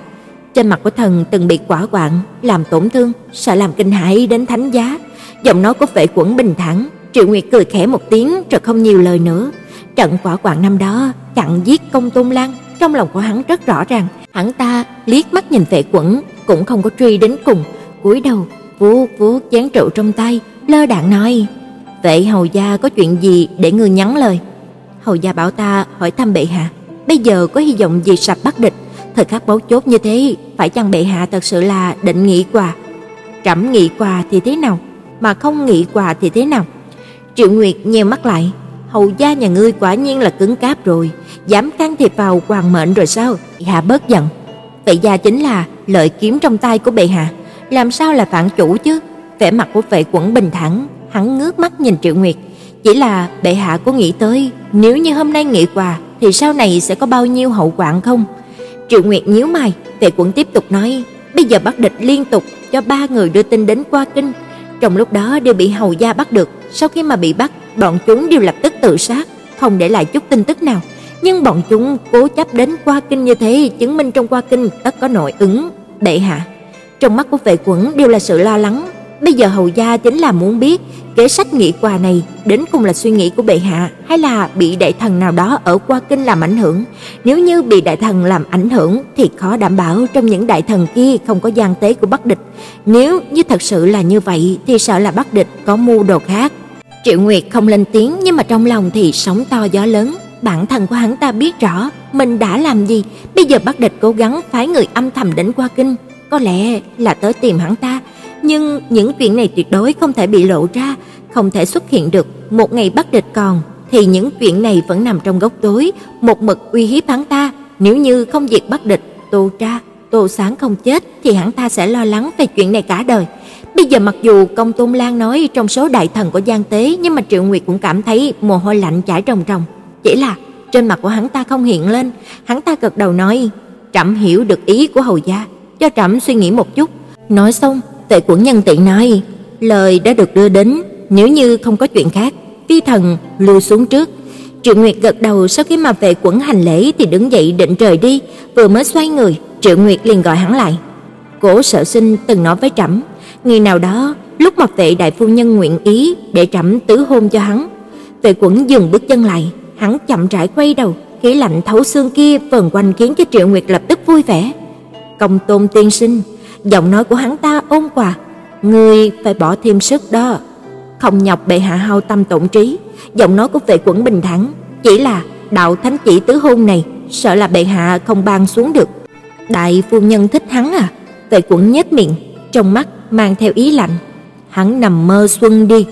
Trên mặt của thần từng bị quả quạng làm tổn thương, sợ làm kinh hãi đến thánh giá. Giọng nói của vệ quẩn bình thản, Triệu Nguyệt cười khẽ một tiếng rồi không nhiều lời nữa. Trận quả quạng năm đó chặn giết công Tôn Lan, trong lòng của hắn rất rõ ràng, hắn ta liếc mắt nhìn vệ quẩn cũng không có truy đến cùng, cúi đầu vuốt vuốt chén rượu trong tay, lơ đãng nói: vệ hầu gia có chuyện gì để ngươi nhắn lời?" Hầu gia bảo ta hỏi thăm bệ hạ, bây giờ có hy vọng gì sập bắt địch, thời khắc bấu chốt như thế, phải chăng bệ hạ thật sự là định nghị quà? Trẫm nghị quà thì thế nào, mà không nghị quà thì thế nào? Triệu Nguyệt nheo mắt lại, hầu gia nhà ngươi quả nhiên là cứng cáp rồi, dám can thiệp vào hoàng mệnh rồi sao? Hạ bớt giận. Vậy gia chính là lợi kiếm trong tay của bệ hạ, làm sao là phản chủ chứ? Vẻ mặt của vệ quẩn bình thản, hắn ngước mắt nhìn Triệu Nguyệt, chỉ là bệ hạ có nghĩ tới, nếu như hôm nay nghị quà thì sau này sẽ có bao nhiêu hậu quả không? Triệu Nguyệt nhíu mày, vệ quẩn tiếp tục nói, bây giờ bắt địch liên tục cho ba người đưa tin đến qua kinh, trong lúc đó đều bị hầu gia bắt được, sau khi mà bị bắt, bọn chúng đều lập tức tự sát, không để lại chút tin tức nào. nhưng bọn chúng cố chấp đến qua kinh như thế, chứng minh trong qua kinh tất có nội ứng. đệ hạ, trong mắt của vệ quẩn đều là sự lo lắng, bây giờ hầu gia chính là muốn biết kế sách nghị quà này đến cùng là suy nghĩ của bệ hạ hay là bị đại thần nào đó ở qua kinh làm ảnh hưởng. Nếu như bị đại thần làm ảnh hưởng thì khó đảm bảo trong những đại thần kia không có gian tế của Bắc địch. Nếu như thật sự là như vậy thì sợ là Bắc địch có mưu đồ khác. Triệu Nguyệt không lên tiếng nhưng mà trong lòng thì sóng to gió lớn, bản thân của hắn ta biết rõ mình đã làm gì, bây giờ Bắc địch cố gắng phái người âm thầm đến qua kinh, có lẽ là tới tìm hắn ta, nhưng những chuyện này tuyệt đối không thể bị lộ ra, không thể xuất hiện được. Một ngày bắt địch còn thì những chuyện này vẫn nằm trong góc tối, một mực uy hiếp hắn ta, nếu như không diệt bắt địch, Tô Tra, Tô Sáng không chết thì hắn ta sẽ lo lắng về chuyện này cả đời. Bây giờ mặc dù Công Tôn Lan nói trong số đại thần của Giang Tế, nhưng mà Triệu Nguyệt cũng cảm thấy mồ hôi lạnh chảy ròng ròng. Chỉ là trên mặt của hắn ta không hiện lên, hắn ta gật đầu nói, "Trẫm hiểu được ý của hầu gia, cho trẫm suy nghĩ một chút." Nói xong, Tệ Quẩn nhân tiện nói, lời đã được đưa đến, nếu như không có chuyện khác, phi thần lưu xuống trước. Triệu Nguyệt gật đầu sau khi mà vệ quẩn hành lễ thì đứng dậy định rời đi, vừa mới xoay người, Triệu Nguyệt liền gọi hắn lại. Cố Sở Sinh từng nói với trẫm, ngày nào đó, lúc mà vệ đại phu nhân nguyện ý để trẫm tứ hôn cho hắn. Vệ Quẩn dừng bước chân lại, hắn chậm rãi quay đầu, khí lạnh thấu xương kia vần quanh khiến cho Triệu Nguyệt lập tức vui vẻ. Công Tôn tiên sinh, giọng nói của hắn ta ôn hòa, "Ngươi phải bỏ thêm sức đó." Không nhọc bệ hạ hao tâm tổn trí, giọng nói của vệ quẩn bình thản, chỉ là đạo thánh chỉ tứ hôn này, sợ là bệ hạ không ban xuống được. Đại phu nhân thích hắn à? Vệ quẩn nhếch miệng, trong mắt mang theo ý lạnh. Hắn nằm mơ xuân đi.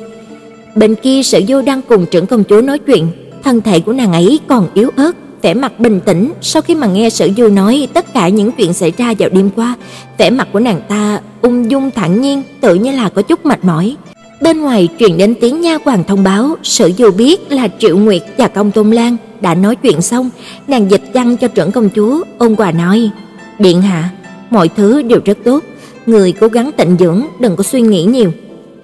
Bên kia Sở Du đang cùng trưởng công chúa nói chuyện, thân thể của nàng ấy còn yếu ớt, vẻ mặt bình tĩnh sau khi mà nghe Sở Du nói tất cả những chuyện xảy ra vào đêm qua, vẻ mặt của nàng ta ung dung thản nhiên, tự như là có chút mệt mỏi. Bên ngoài truyền đến tiếng nha hoàn thông báo, Sở Du biết là Triệu Nguyệt và Công Tôn Lan đã nói chuyện xong, nàng dịch văn cho trưởng công chúa, ôn hòa nói: "Điện hạ, mọi thứ đều rất tốt, người cố gắng tịnh dưỡng, đừng có suy nghĩ nhiều."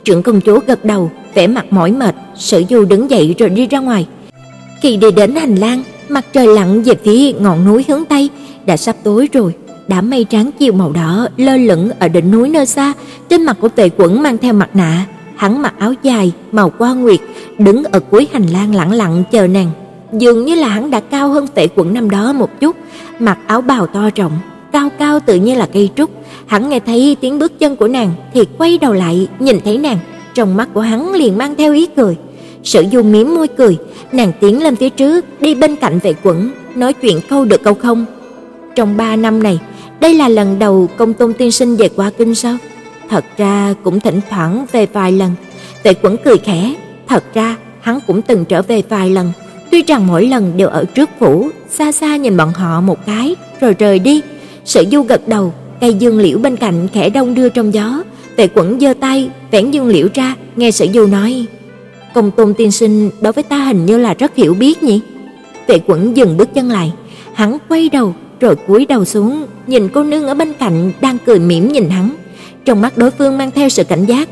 Trưởng công chúa gật đầu, vẻ mặt mỏi mệt, Sở Du đứng dậy rồi đi ra ngoài. Khi đi đến hành lang, mặt trời lặn về phía ngọn núi hướng tây, đã sắp tối rồi. Đám mây trắng chiều màu đỏ lơ lửng ở đỉnh núi nơi xa, trên mặt của Tề Quẩn mang theo mặt nạ, hắn mặc áo dài màu qua nguyệt, đứng ở cuối hành lang lặng lặng chờ nàng. Dường như là hắn đã cao hơn Tề Quẩn năm đó một chút, mặc áo bào to rộng, cao cao tự như là cây trúc. Hắn nghe thấy tiếng bước chân của nàng thì quay đầu lại, nhìn thấy nàng, trong mắt của hắn liền mang theo ý cười. Sử Du mím môi cười, nàng tiến lên phía trước, đi bên cạnh Vệ Quẩn, nói chuyện câu được câu không. Trong ba năm này, đây là lần đầu Công Tôn tiên sinh về qua kinh sao? Thật ra cũng thỉnh thoảng về vài lần. Vệ Quẩn cười khẽ, thật ra hắn cũng từng trở về vài lần, tuy rằng mỗi lần đều ở trước phủ, xa xa nhìn bọn họ một cái rồi rời đi. Sử Du gật đầu, cây dương liễu bên cạnh khẽ đông đưa trong gió, Vệ Quẩn giơ tay vén dương liễu ra, nghe Sử Du nói: "Công Tôn tiên sinh đối với ta hình như là rất hiểu biết nhỉ?" Vệ Quẩn dừng bước chân lại, hắn quay đầu rồi cúi đầu xuống, nhìn cô nương ở bên cạnh đang cười mỉm nhìn hắn. Trong mắt đối phương mang theo sự cảnh giác,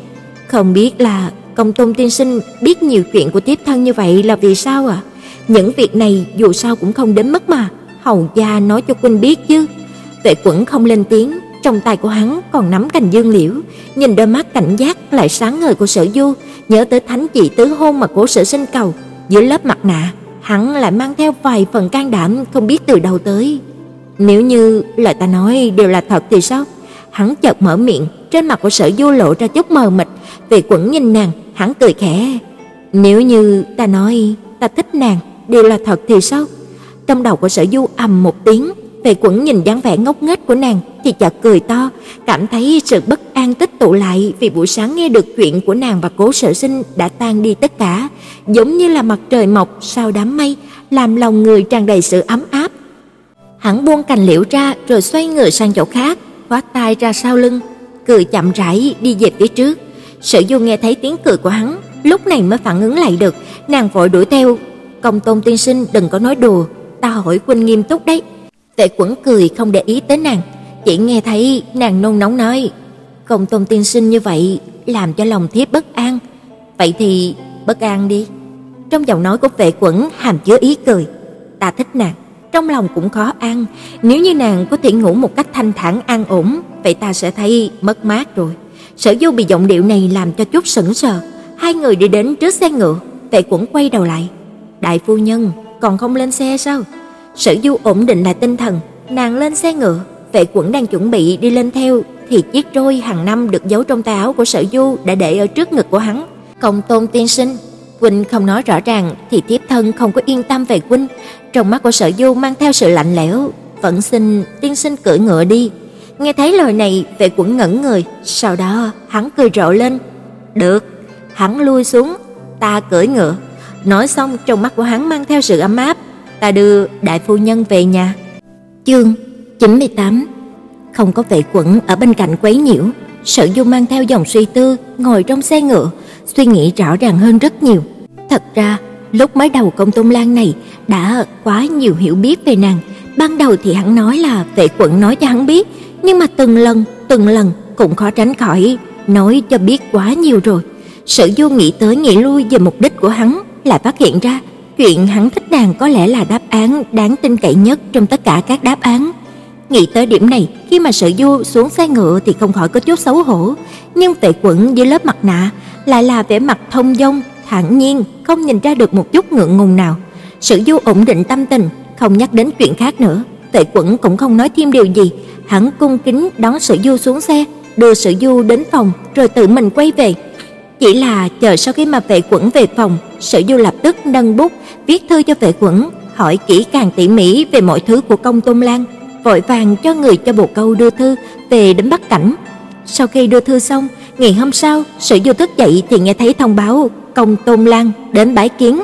không biết là Công Tôn tiên sinh biết nhiều chuyện của tiếp thân như vậy là vì sao ạ? À? Những việc này dù sao cũng không đến mức mà, hầu gia nói cho huynh biết chứ. Vệ Quẩn không lên tiếng, trong tay của hắn còn nắm cành dương liễu, nhìn đôi mắt cảnh giác lại sáng ngời của Sở Du, nhớ tới thánh chỉ tứ hôn mà Cố Sở Sinh cầu, dưới lớp mặt nạ, hắn lại mang theo vài phần can đảm không biết từ đâu tới. Nếu như lời ta nói đều là thật thì sao? Hắn chợt mở miệng, trên mặt của Sở Du lộ ra chút mờ mịt, vì Quẩn nhìn nàng, hắn cười khẽ. Nếu như ta nói ta thích nàng đều là thật thì sao? Trong đầu của Sở Du ầm một tiếng, Tề Quẩn nhìn dáng vẻ ngốc nghếch của nàng thì chợt cười to, cảm thấy sự bất an tích tụ lại vì buổi sáng nghe được chuyện của nàng và Cố Sở Sinh đã tan đi tất cả, giống như là mặt trời mọc sau đám mây, làm lòng người tràn đầy sự ấm áp. Hắn buông cành liễu ra rồi xoay người sang chỗ khác, khóa tay ra sau lưng, cười chậm rãi đi về phía trước. Sở Du nghe thấy tiếng cười của hắn, lúc này mới phản ứng lại được, nàng vội đuổi theo. "Công Tôn tiên sinh đừng có nói đùa, ta hỏi huynh nghiêm túc đấy." Tệ Quẩn cười không để ý tới nàng, chỉ nghe thấy nàng nôn nóng nói: "Công Tôn tiên sinh như vậy làm cho lòng thiếp bất an, vậy thì bất an đi." Trong giọng nói của Vệ Quẩn hàm chứa ý cười. ta thích nàng, trong lòng cũng khó ăn, nếu như nàng có thể ngủ một cách thanh thản an ổn, vậy ta sẽ thấy mất mát rồi. Sở Du bị giọng điệu này làm cho chút sững sờ, hai người đi đến trước xe ngựa, Vệ Quẩn quay đầu lại. "Đại phu nhân, còn không lên xe sao?" Sở Du ổn định lại tinh thần, nàng lên xe ngựa, Vệ Quẩn đang chuẩn bị đi lên theo thì chiếc roi hàng năm được giấu trong tay áo của Sở Du đã để ở trước ngực của hắn. Công Tôn tiên sinh, huynh không nói rõ ràng thì thiếp thân không có yên tâm về huynh. Trong mắt của Sở Du mang theo sự lạnh lẽo, vẫn xin tiên sinh cưỡi ngựa đi. Nghe thấy lời này, Vệ Quẩn ngẩn người, sau đó hắn cười rộ lên. "Được." Hắn lui xuống, "Ta cưỡi ngựa." Nói xong, trong mắt của hắn mang theo sự ấm áp, "Ta đưa đại phu nhân về nhà." Chương 98 Không có vệ quẩn ở bên cạnh quấy nhiễu, Sở Du mang theo dòng suy tư, ngồi trong xe ngựa, suy nghĩ rõ ràng hơn rất nhiều. Thật ra, lúc mới đầu công tôn lan này đã quá nhiều hiểu biết về nàng. Ban đầu thì hắn nói là vệ quận nói cho hắn biết, nhưng mà từng lần, từng lần cũng khó tránh khỏi nói cho biết quá nhiều rồi. Sở Du nghĩ tới nghĩ lui về mục đích của hắn, lại phát hiện ra chuyện hắn thích nàng có lẽ là đáp án đáng tin cậy nhất trong tất cả các đáp án. Nghĩ tới điểm này, khi mà Sở Du xuống xe ngựa thì không khỏi có chút xấu hổ, nhưng tệ Quẩn dưới lớp mặt nạ lại là vẻ mặt thông dong, thản nhiên, không nhìn ra được một chút ngượng ngùng nào. Sở Du ổn định tâm tình, không nhắc đến chuyện khác nữa. tệ Quẩn cũng không nói thêm điều gì, hắn cung kính đón Sở Du xuống xe, đưa Sở Du đến phòng rồi tự mình quay về. Chỉ là chờ sau khi mà Vệ Quẩn về phòng, Sở Du lập tức nâng bút viết thư cho Vệ Quẩn, hỏi kỹ càng tỉ mỉ về mọi thứ của Công Tôn Lan vội vàng cho người cho bồ câu đưa thư về đến Bắc Cảnh. Sau khi đưa thư xong, ngày hôm sau, Sử Du thức dậy thì nghe thấy thông báo công Tôn Lan đến bái kiến.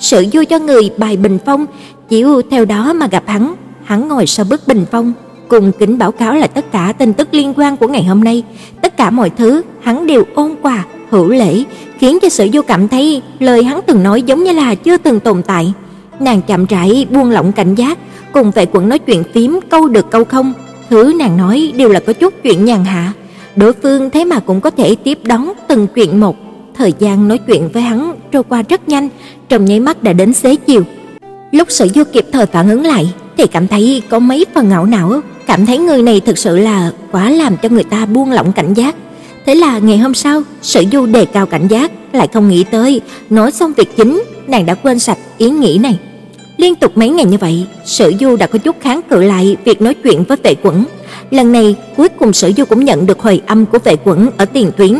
Sử Du cho người bài bình phong, chiếu theo đó mà gặp hắn. Hắn ngồi sau bức bình phong, cùng kính báo cáo lại tất cả tin tức liên quan của ngày hôm nay, tất cả mọi thứ hắn đều ôn quà, hữu lễ, khiến cho Sử Du cảm thấy lời hắn từng nói giống như là chưa từng tồn tại. Nàng chậm rãi buông lỏng cảnh giác, cùng vệ quận nói chuyện phím câu được câu không, thứ nàng nói đều là có chút chuyện nhàn hạ. Đối phương thế mà cũng có thể tiếp đón từng chuyện một. Thời gian nói chuyện với hắn trôi qua rất nhanh, trong nháy mắt đã đến xế chiều. Lúc Sử Du kịp thời phản ứng lại thì cảm thấy có mấy phần ngạo não, cảm thấy người này thực sự là quá làm cho người ta buông lỏng cảnh giác. Thế là ngày hôm sau, Sở Du đề cao cảnh giác, lại không nghĩ tới, nói xong việc chính, nàng đã quên sạch ý nghĩ này. Liên tục mấy ngày như vậy, Sở Du đã có chút kháng cự lại việc nói chuyện với Vệ Quẩn. Lần này, cuối cùng Sở Du cũng nhận được hồi âm của Vệ Quẩn ở tiền tuyến.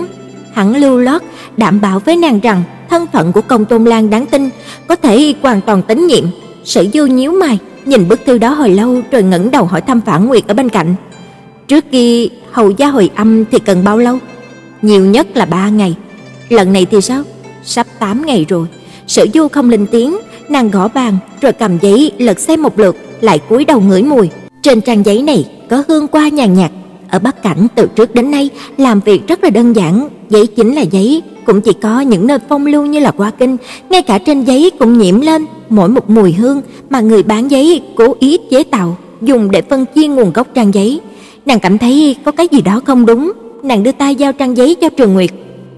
Hắn lưu lót đảm bảo với nàng rằng thân phận của Công Tôn Lan đáng tin, có thể hoàn toàn tín nhiệm. Sở Du nhíu mày, nhìn bức thư đó hồi lâu rồi ngẩng đầu hỏi thăm Phản Nguyệt ở bên cạnh. Trước kia hầu gia hồi âm thì cần bao lâu? Nhiều nhất là ba ngày. Lần này thì sao? Sắp 8 ngày rồi. Sở Du không lên tiếng, nàng gõ bàn rồi cầm giấy lật xem một lượt, lại cúi đầu ngửi mùi. Trên trang giấy này có hương hoa nhàn nhạt. Ở Bắc Cảnh từ trước đến nay làm việc rất là đơn giản, giấy chính là giấy, cũng chỉ có những nơi phong lưu như là Hoa Kinh, ngay cả trên giấy cũng nhiễm lên mỗi một mùi hương mà người bán giấy cố ý chế tạo, dùng để phân chia nguồn gốc trang giấy. Nàng cảm thấy có cái gì đó không đúng, nàng đưa tay giao trang giấy cho Trường Nguyệt,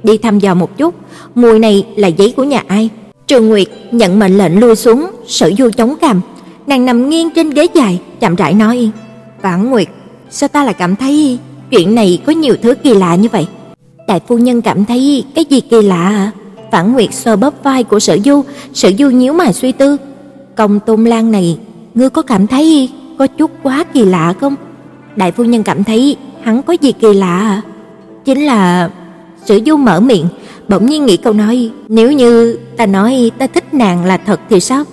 đi thăm dò một chút, mùi này là giấy của nhà ai? Trường Nguyệt nhận mệnh lệnh lui xuống, Sở Du chống cằm, nàng nằm nghiêng trên ghế dài, chậm rãi nói: "Vãn Nguyệt, sao ta lại cảm thấy chuyện này có nhiều thứ kỳ lạ như vậy?" Đại phu nhân cảm thấy cái gì kỳ lạ à? Vãn Nguyệt sờ bóp vai của Sở Du, Sở Du nhíu mày suy tư, "Công Tôn Lan này, ngươi có cảm thấy có chút quá kỳ lạ không?" Đại phu nhân cảm thấy hắn có gì kỳ lạ à? Chính là Sử Du mở miệng, bỗng nhiên nghĩ câu nói, nếu như ta nói ta thích nàng là thật thì sao?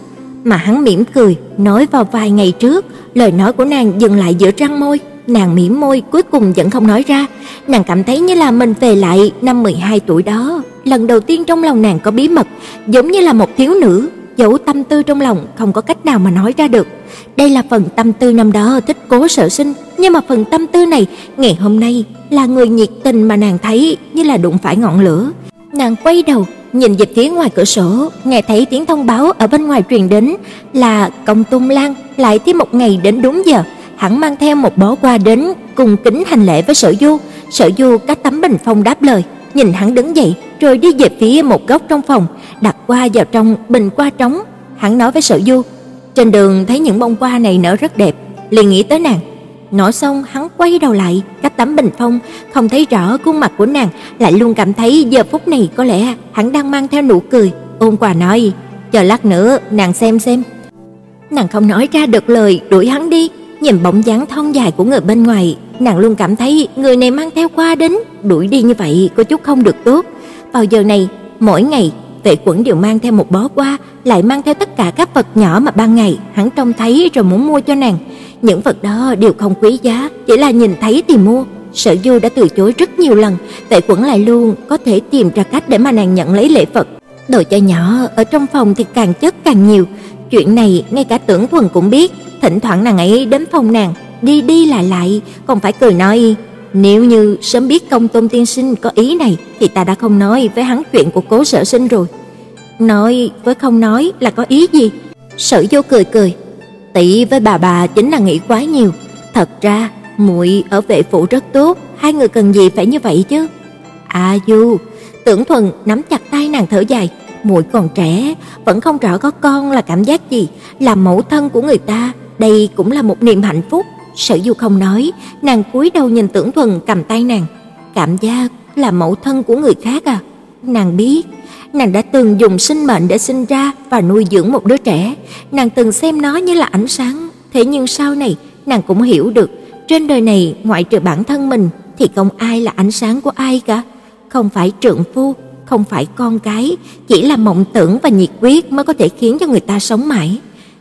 Mà hắn mỉm cười, nói vào vài ngày trước, lời nói của nàng dừng lại giữa răng môi, nàng mỉm môi cuối cùng vẫn không nói ra, nàng cảm thấy như là mình về lại năm 12 tuổi đó, lần đầu tiên trong lòng nàng có bí mật, giống như là một thiếu nữ giấu tâm tư trong lòng không có cách nào mà nói ra được. Đây là phần tâm tư năm đó thích Cố Sở Sinh, nhưng mà phần tâm tư này ngày hôm nay là người nhiệt tình mà nàng thấy như là đụng phải ngọn lửa. Nàng quay đầu, nhìn về phía ngoài cửa sổ, nghe thấy tiếng thông báo ở bên ngoài truyền đến là Công Tôn Lan lại thêm một ngày đến đúng giờ, hắn mang theo một bó hoa đến cùng kính hành lễ với Sở Du. Sở Du cách tấm bình phong đáp lời, nhìn hắn đứng dậy, rồi đi về phía một góc trong phòng, đặt qua vào trong bình hoa trống. Hắn nói với Sở Du, Trên đường thấy những bông hoa này nở rất đẹp, liền nghĩ tới nàng. Nói xong, hắn quay đầu lại, cách tấm bình phong, không thấy rõ khuôn mặt của nàng, lại luôn cảm thấy giờ phút này có lẽ hắn đang mang theo nụ cười, ôn quà nói: "Chờ lát nữa nàng xem xem." Nàng không nói ra được lời, đuổi hắn đi, nhìn bóng dáng thon dài của người bên ngoài, nàng luôn cảm thấy người này mang theo qua đến, đuổi đi như vậy có chút không được tốt. Vào giờ này, mỗi ngày Vệ Quẩn đều mang theo một bó hoa, lại mang theo tất cả các vật nhỏ mà ban ngày hắn trông thấy rồi muốn mua cho nàng. Những vật đó đều không quý giá, chỉ là nhìn thấy thì mua. Sở Du đã từ chối rất nhiều lần, Vệ Quẩn lại luôn có thể tìm ra cách để mà nàng nhận lấy lễ vật. Đồ chơi nhỏ ở trong phòng thì càng chất càng nhiều, chuyện này ngay cả Tưởng Thuần cũng biết, thỉnh thoảng nàng ấy đến phòng nàng, đi đi lại lại, còn phải cười nói nếu như sớm biết công tôn tiên sinh có ý này thì ta đã không nói với hắn chuyện của cố sở sinh rồi. Nói với không nói là có ý gì? Sở vô cười cười. Tỷ với bà bà chính là nghĩ quá nhiều. Thật ra muội ở vệ phủ rất tốt, hai người cần gì phải như vậy chứ? À Du, Tưởng Thuần nắm chặt tay nàng thở dài, muội còn trẻ, vẫn không rõ có con là cảm giác gì, làm mẫu thân của người ta, đây cũng là một niềm hạnh phúc. Sở Du không nói, nàng cúi đầu nhìn Tưởng Thuần cầm tay nàng, cảm giác là mẫu thân của người khác à? Nàng biết, nàng đã từng dùng sinh mệnh để sinh ra và nuôi dưỡng một đứa trẻ, nàng từng xem nó như là ánh sáng, thế nhưng sau này nàng cũng hiểu được, trên đời này ngoại trừ bản thân mình thì không ai là ánh sáng của ai cả, không phải trượng phu, không phải con cái, chỉ là mộng tưởng và nhiệt huyết mới có thể khiến cho người ta sống mãi.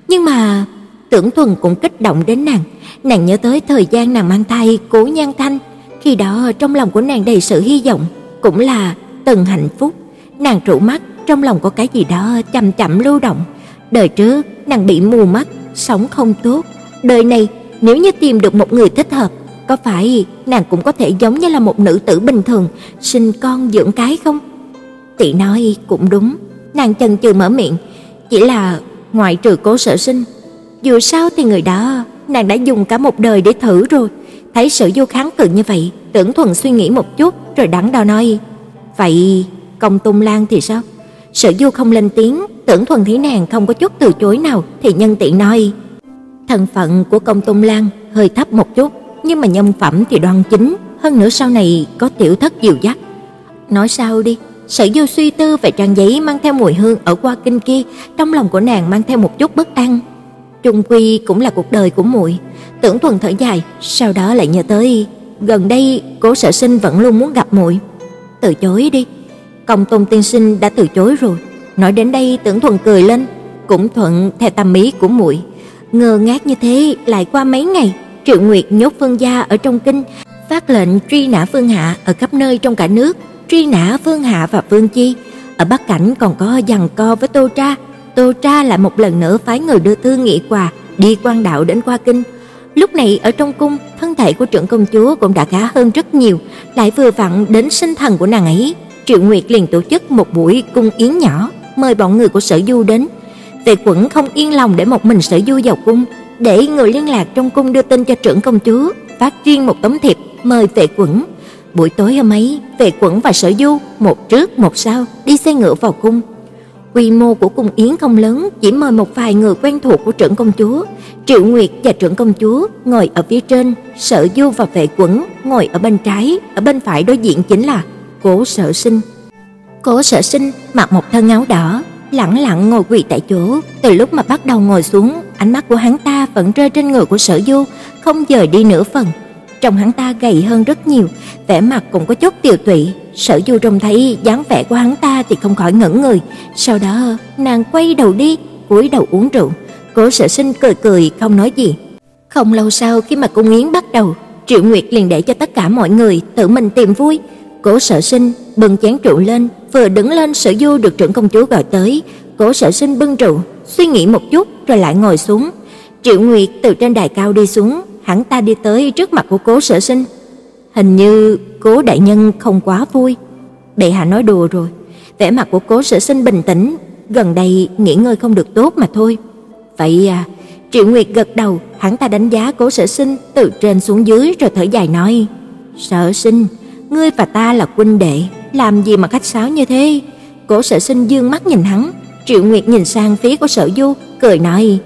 Nhưng mà Tưởng Thuần cũng kích động đến nàng, nàng nhớ tới thời gian nàng mang thai Cố Nhan Thanh, khi đó trong lòng của nàng đầy sự hy vọng, cũng là từng hạnh phúc. Nàng trụ mắt, trong lòng có cái gì đó chậm chậm lưu động. Đời trước nàng bị mù mắt, sống không tốt, đời này nếu như tìm được một người thích hợp, có phải nàng cũng có thể giống như là một nữ tử bình thường, sinh con dưỡng cái không? Tỷ nói cũng đúng, nàng chần chừ mở miệng, chỉ là ngoại trừ Cố Sở Sinh, dù sao thì người đó nàng đã dùng cả một đời để thử rồi. Thấy sự vô kháng cự như vậy, Tưởng Thuần suy nghĩ một chút rồi đắn đo nói: "Vậy Công Tung Lan thì sao?" Sở Du không lên tiếng, Tưởng Thuần thấy nàng không có chút từ chối nào thì nhân tiện nói: "Thân phận của Công Tung Lan hơi thấp một chút, nhưng mà nhân phẩm thì đoan chính, hơn nữa sau này có tiểu thất dìu dắt." Nói sao đi? Sở Du suy tư về trang giấy mang theo mùi hương ở qua kinh kia, trong lòng của nàng mang theo một chút bất an, Trung quy cũng là cuộc đời của muội. Tưởng Thuần thở dài, sau đó lại nhớ tới gần đây Cố Sở Sinh vẫn luôn muốn gặp muội. Từ chối đi. Công Tôn tiên sinh đã từ chối rồi. Nói đến đây Tưởng Thuần cười lên, cũng thuận theo tâm ý của muội. Ngơ ngác như thế lại qua mấy ngày, Triệu Nguyệt nhốt Phương gia ở trong kinh, phát lệnh truy nã Phương Hạ ở khắp nơi trong cả nước, truy nã Phương Hạ và Phương Chi. Ở Bắc Cảnh còn có giằng co với Tô Tra, Tô Tra lại một lần nữa phái người đưa thư nghị quà đi quan đạo đến qua kinh. Lúc này ở trong cung, thân thể của trưởng công chúa cũng đã khá hơn rất nhiều, lại vừa vặn đến sinh thần của nàng ấy. Triệu Nguyệt liền tổ chức một buổi cung yến nhỏ, mời bọn người của Sở Du đến. Vệ Quẩn không yên lòng để một mình Sở Du vào cung, để người liên lạc trong cung đưa tin cho trưởng công chúa, phát riêng một tấm thiệp mời Vệ Quẩn. Buổi tối hôm ấy, Vệ Quẩn và Sở Du một trước một sau đi xe ngựa vào cung. Quy mô của cung yến không lớn, chỉ mời một vài người quen thuộc của trưởng công chúa. Triệu Nguyệt và trưởng công chúa ngồi ở phía trên, Sở Du và Vệ Quẩn ngồi ở bên trái, ở bên phải đối diện chính là Cố Sở Sinh. Cố Sở Sinh mặc một thân áo đỏ, lặng lặng ngồi quỳ tại chỗ, từ lúc mà bắt đầu ngồi xuống, ánh mắt của hắn ta vẫn rơi trên người của Sở Du, không rời đi nửa phần. Trông hắn ta gầy hơn rất nhiều, vẻ mặt cũng có chút tiều tụy, Sở Du trông thấy dáng vẻ của hắn ta thì không khỏi ngẩn người, sau đó nàng quay đầu đi, cúi đầu uống rượu. Cố Sở Sinh cười cười không nói gì. Không lâu sau khi mà cung yến bắt đầu, Triệu Nguyệt liền để cho tất cả mọi người tự mình tìm vui. Cố Sở Sinh bưng chén rượu lên, vừa đứng lên Sở Du được trưởng công chúa gọi tới, Cố Sở Sinh bưng rượu, suy nghĩ một chút rồi lại ngồi xuống. Triệu Nguyệt từ trên đài cao đi xuống, hắn ta đi tới trước mặt của Cố Sở Sinh. Hình như Cố đại nhân không quá vui. Bệ hạ nói đùa rồi. Vẻ mặt của Cố Sở Sinh bình tĩnh, gần đây nghỉ ngơi không được tốt mà thôi. Vậy à, Triệu Nguyệt gật đầu, hắn ta đánh giá Cố Sở Sinh từ trên xuống dưới rồi thở dài nói: "Sở Sinh, ngươi và ta là huynh đệ, làm gì mà khách sáo như thế?" Cố Sở Sinh dương mắt nhìn hắn, Triệu Nguyệt nhìn sang phía của Sở Du, cười nói: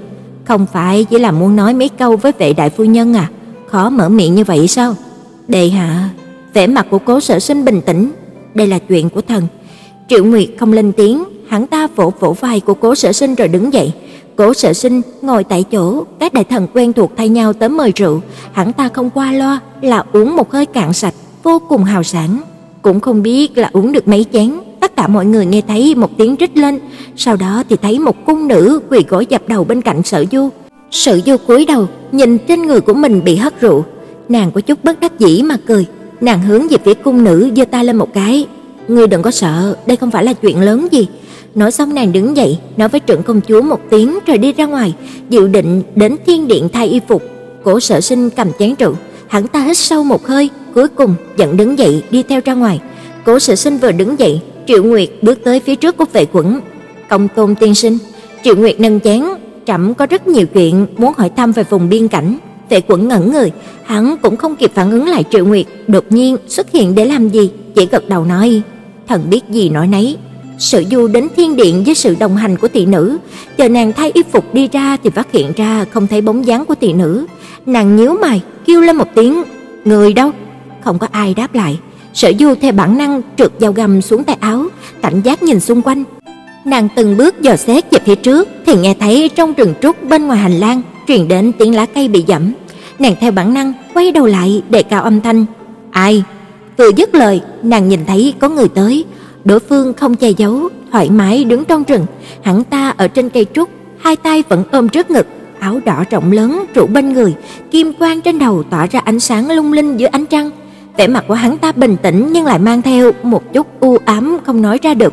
không phải chỉ là muốn nói mấy câu với vệ đại phu nhân à? Khó mở miệng như vậy sao? Đệ hạ, vẻ mặt của Cố Sở Sinh bình tĩnh, đây là chuyện của thần. Triệu Nguyệt không lên tiếng, hắn ta vỗ vỗ vai của Cố Sở Sinh rồi đứng dậy. Cố Sở Sinh ngồi tại chỗ, các đại thần quen thuộc thay nhau tới mời rượu, hắn ta không qua loa là uống một hơi cạn sạch, vô cùng hào sảng, cũng không biết là uống được mấy chén. Cả mọi người nghe thấy một tiếng rít lên, sau đó thì thấy một cung nữ quỳ gối dập đầu bên cạnh Sở Du. Sở Du cúi đầu, nhìn trên người của mình bị hất rượu, nàng có chút bất đắc dĩ mà cười, nàng hướng về phía cung nữ giơ tay lên một cái, "Ngươi đừng có sợ, đây không phải là chuyện lớn gì." Nói xong nàng đứng dậy, nói với trưởng công chúa một tiếng rồi đi ra ngoài, dự định đến thiên điện thay y phục. Cổ Sở Sinh cầm chén rượu, hắn ta hít sâu một hơi, cuối cùng vẫn đứng dậy đi theo ra ngoài. Cố Sở Sinh vừa đứng dậy, Triệu Nguyệt bước tới phía trước của Vệ Quẩn. "Công tôn tiên sinh." Triệu Nguyệt nâng chén, "Trẫm có rất nhiều chuyện muốn hỏi thăm về vùng biên cảnh." Vệ Quẩn ngẩn người, hắn cũng không kịp phản ứng lại Triệu Nguyệt, đột nhiên xuất hiện để làm gì, chỉ gật đầu nói: "Thần biết gì nói nấy." Sở Du đến thiên điện với sự đồng hành của tỷ nữ, chờ nàng thay y phục đi ra thì phát hiện ra không thấy bóng dáng của tỷ nữ. Nàng nhíu mày, kêu lên một tiếng, "Người đâu?" Không có ai đáp lại. Sở Du theo bản năng trượt dao găm xuống tay áo, cảnh giác nhìn xung quanh. Nàng từng bước dò xét về phía trước thì nghe thấy trong rừng trúc bên ngoài hành lang truyền đến tiếng lá cây bị giẫm. Nàng theo bản năng quay đầu lại để cao âm thanh, "Ai?" Vừa dứt lời, nàng nhìn thấy có người tới, Đối phương không che giấu, thoải mái đứng trong rừng, hắn ta ở trên cây trúc, hai tay vẫn ôm trước ngực, áo đỏ rộng lớn trụ bên người, kim quang trên đầu tỏa ra ánh sáng lung linh dưới ánh trăng. Vẻ mặt của hắn ta bình tĩnh nhưng lại mang theo một chút u ám không nói ra được.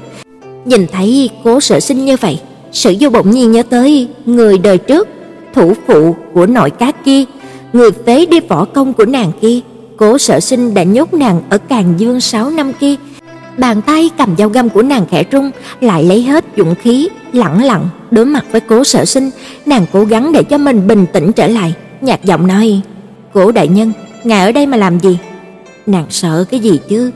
Nhìn thấy Cố Sở Sinh như vậy, Sử Du bỗng nhiên nhớ tới người đời trước, thủ phụ của nội các kia, người phế đi võ công của nàng kia, Cố Sở Sinh đã nhốt nàng ở Càn Dương 6 năm kia, Bàn tay cầm dao găm của nàng khẽ rung, lại lấy hết dũng khí, lặng lặng đối mặt với Cố Sở Sinh, nàng cố gắng để cho mình bình tĩnh trở lại, nhạt giọng nói: "Cố đại nhân, ngài ở đây mà làm gì?" Nàng sợ cái gì chứ?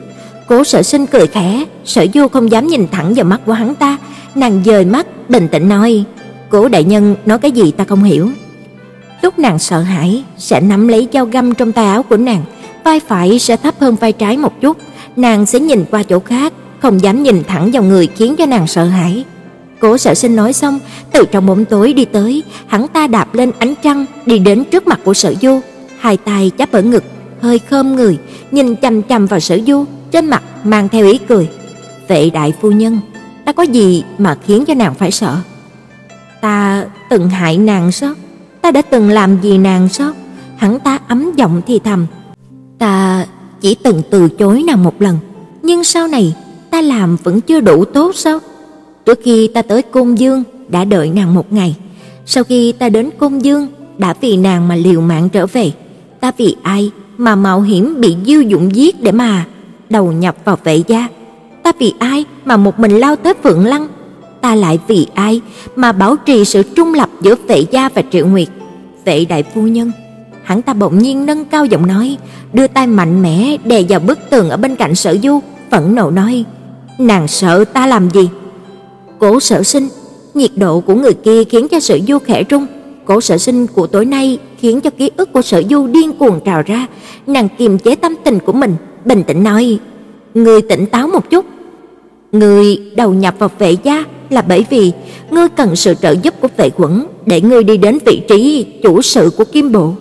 Cố Sở Sinh cười khẽ, Sở Du không dám nhìn thẳng vào mắt của hắn ta, nàng dời mắt, bình tĩnh nói: "Cố đại nhân nói cái gì ta không hiểu." Lúc nàng sợ hãi, sẽ nắm lấy dao găm trong tay áo của nàng, vai phải sẽ thấp hơn vai trái một chút, nàng sẽ nhìn qua chỗ khác, không dám nhìn thẳng vào người khiến cho nàng sợ hãi. Cố Sở Sinh nói xong, từ trong bóng tối đi tới, hắn ta đạp lên ánh trăng, đi đến trước mặt của Sở Du, hai tay chắp ở ngực, hơi khom người, nhìn chằm chằm vào Sở Du, trên mặt mang theo ý cười. "Vệ đại phu nhân, ta có gì mà khiến cho nàng phải sợ? Ta từng hại nàng sao? Ta đã từng làm gì nàng sao?" Hắn ta ấm giọng thì thầm. "Ta chỉ từng từ chối nàng một lần, nhưng sau này ta làm vẫn chưa đủ tốt sao? Trước khi ta tới Côn Dương đã đợi nàng một ngày, sau khi ta đến Côn Dương đã vì nàng mà liều mạng trở về, ta vì ai mà mạo hiểm bị Diêu Dụng giết để mà đầu nhập vào vệ gia? Ta vì ai mà một mình lao tới Phượng Lăng? Ta lại vì ai mà bảo trì sự trung lập giữa vệ gia và Triệu Nguyệt? Vệ đại phu nhân Hắn ta bỗng nhiên nâng cao giọng nói, đưa tay mạnh mẽ đè vào bức tường ở bên cạnh Sở Du, phẫn nộ nói: "Nàng sợ ta làm gì?" Cố Sở Sinh, nhiệt độ của người kia khiến cho Sở Du khẽ rung, Cố Sở Sinh của tối nay khiến cho ký ức của Sở Du điên cuồng trào ra, nàng kiềm chế tâm tình của mình, bình tĩnh nói: "Ngươi tỉnh táo một chút. Ngươi đầu nhập vào vệ gia là bởi vì ngươi cần sự trợ giúp của vệ quẩn để ngươi đi đến vị trí chủ sự của Kim Bộ.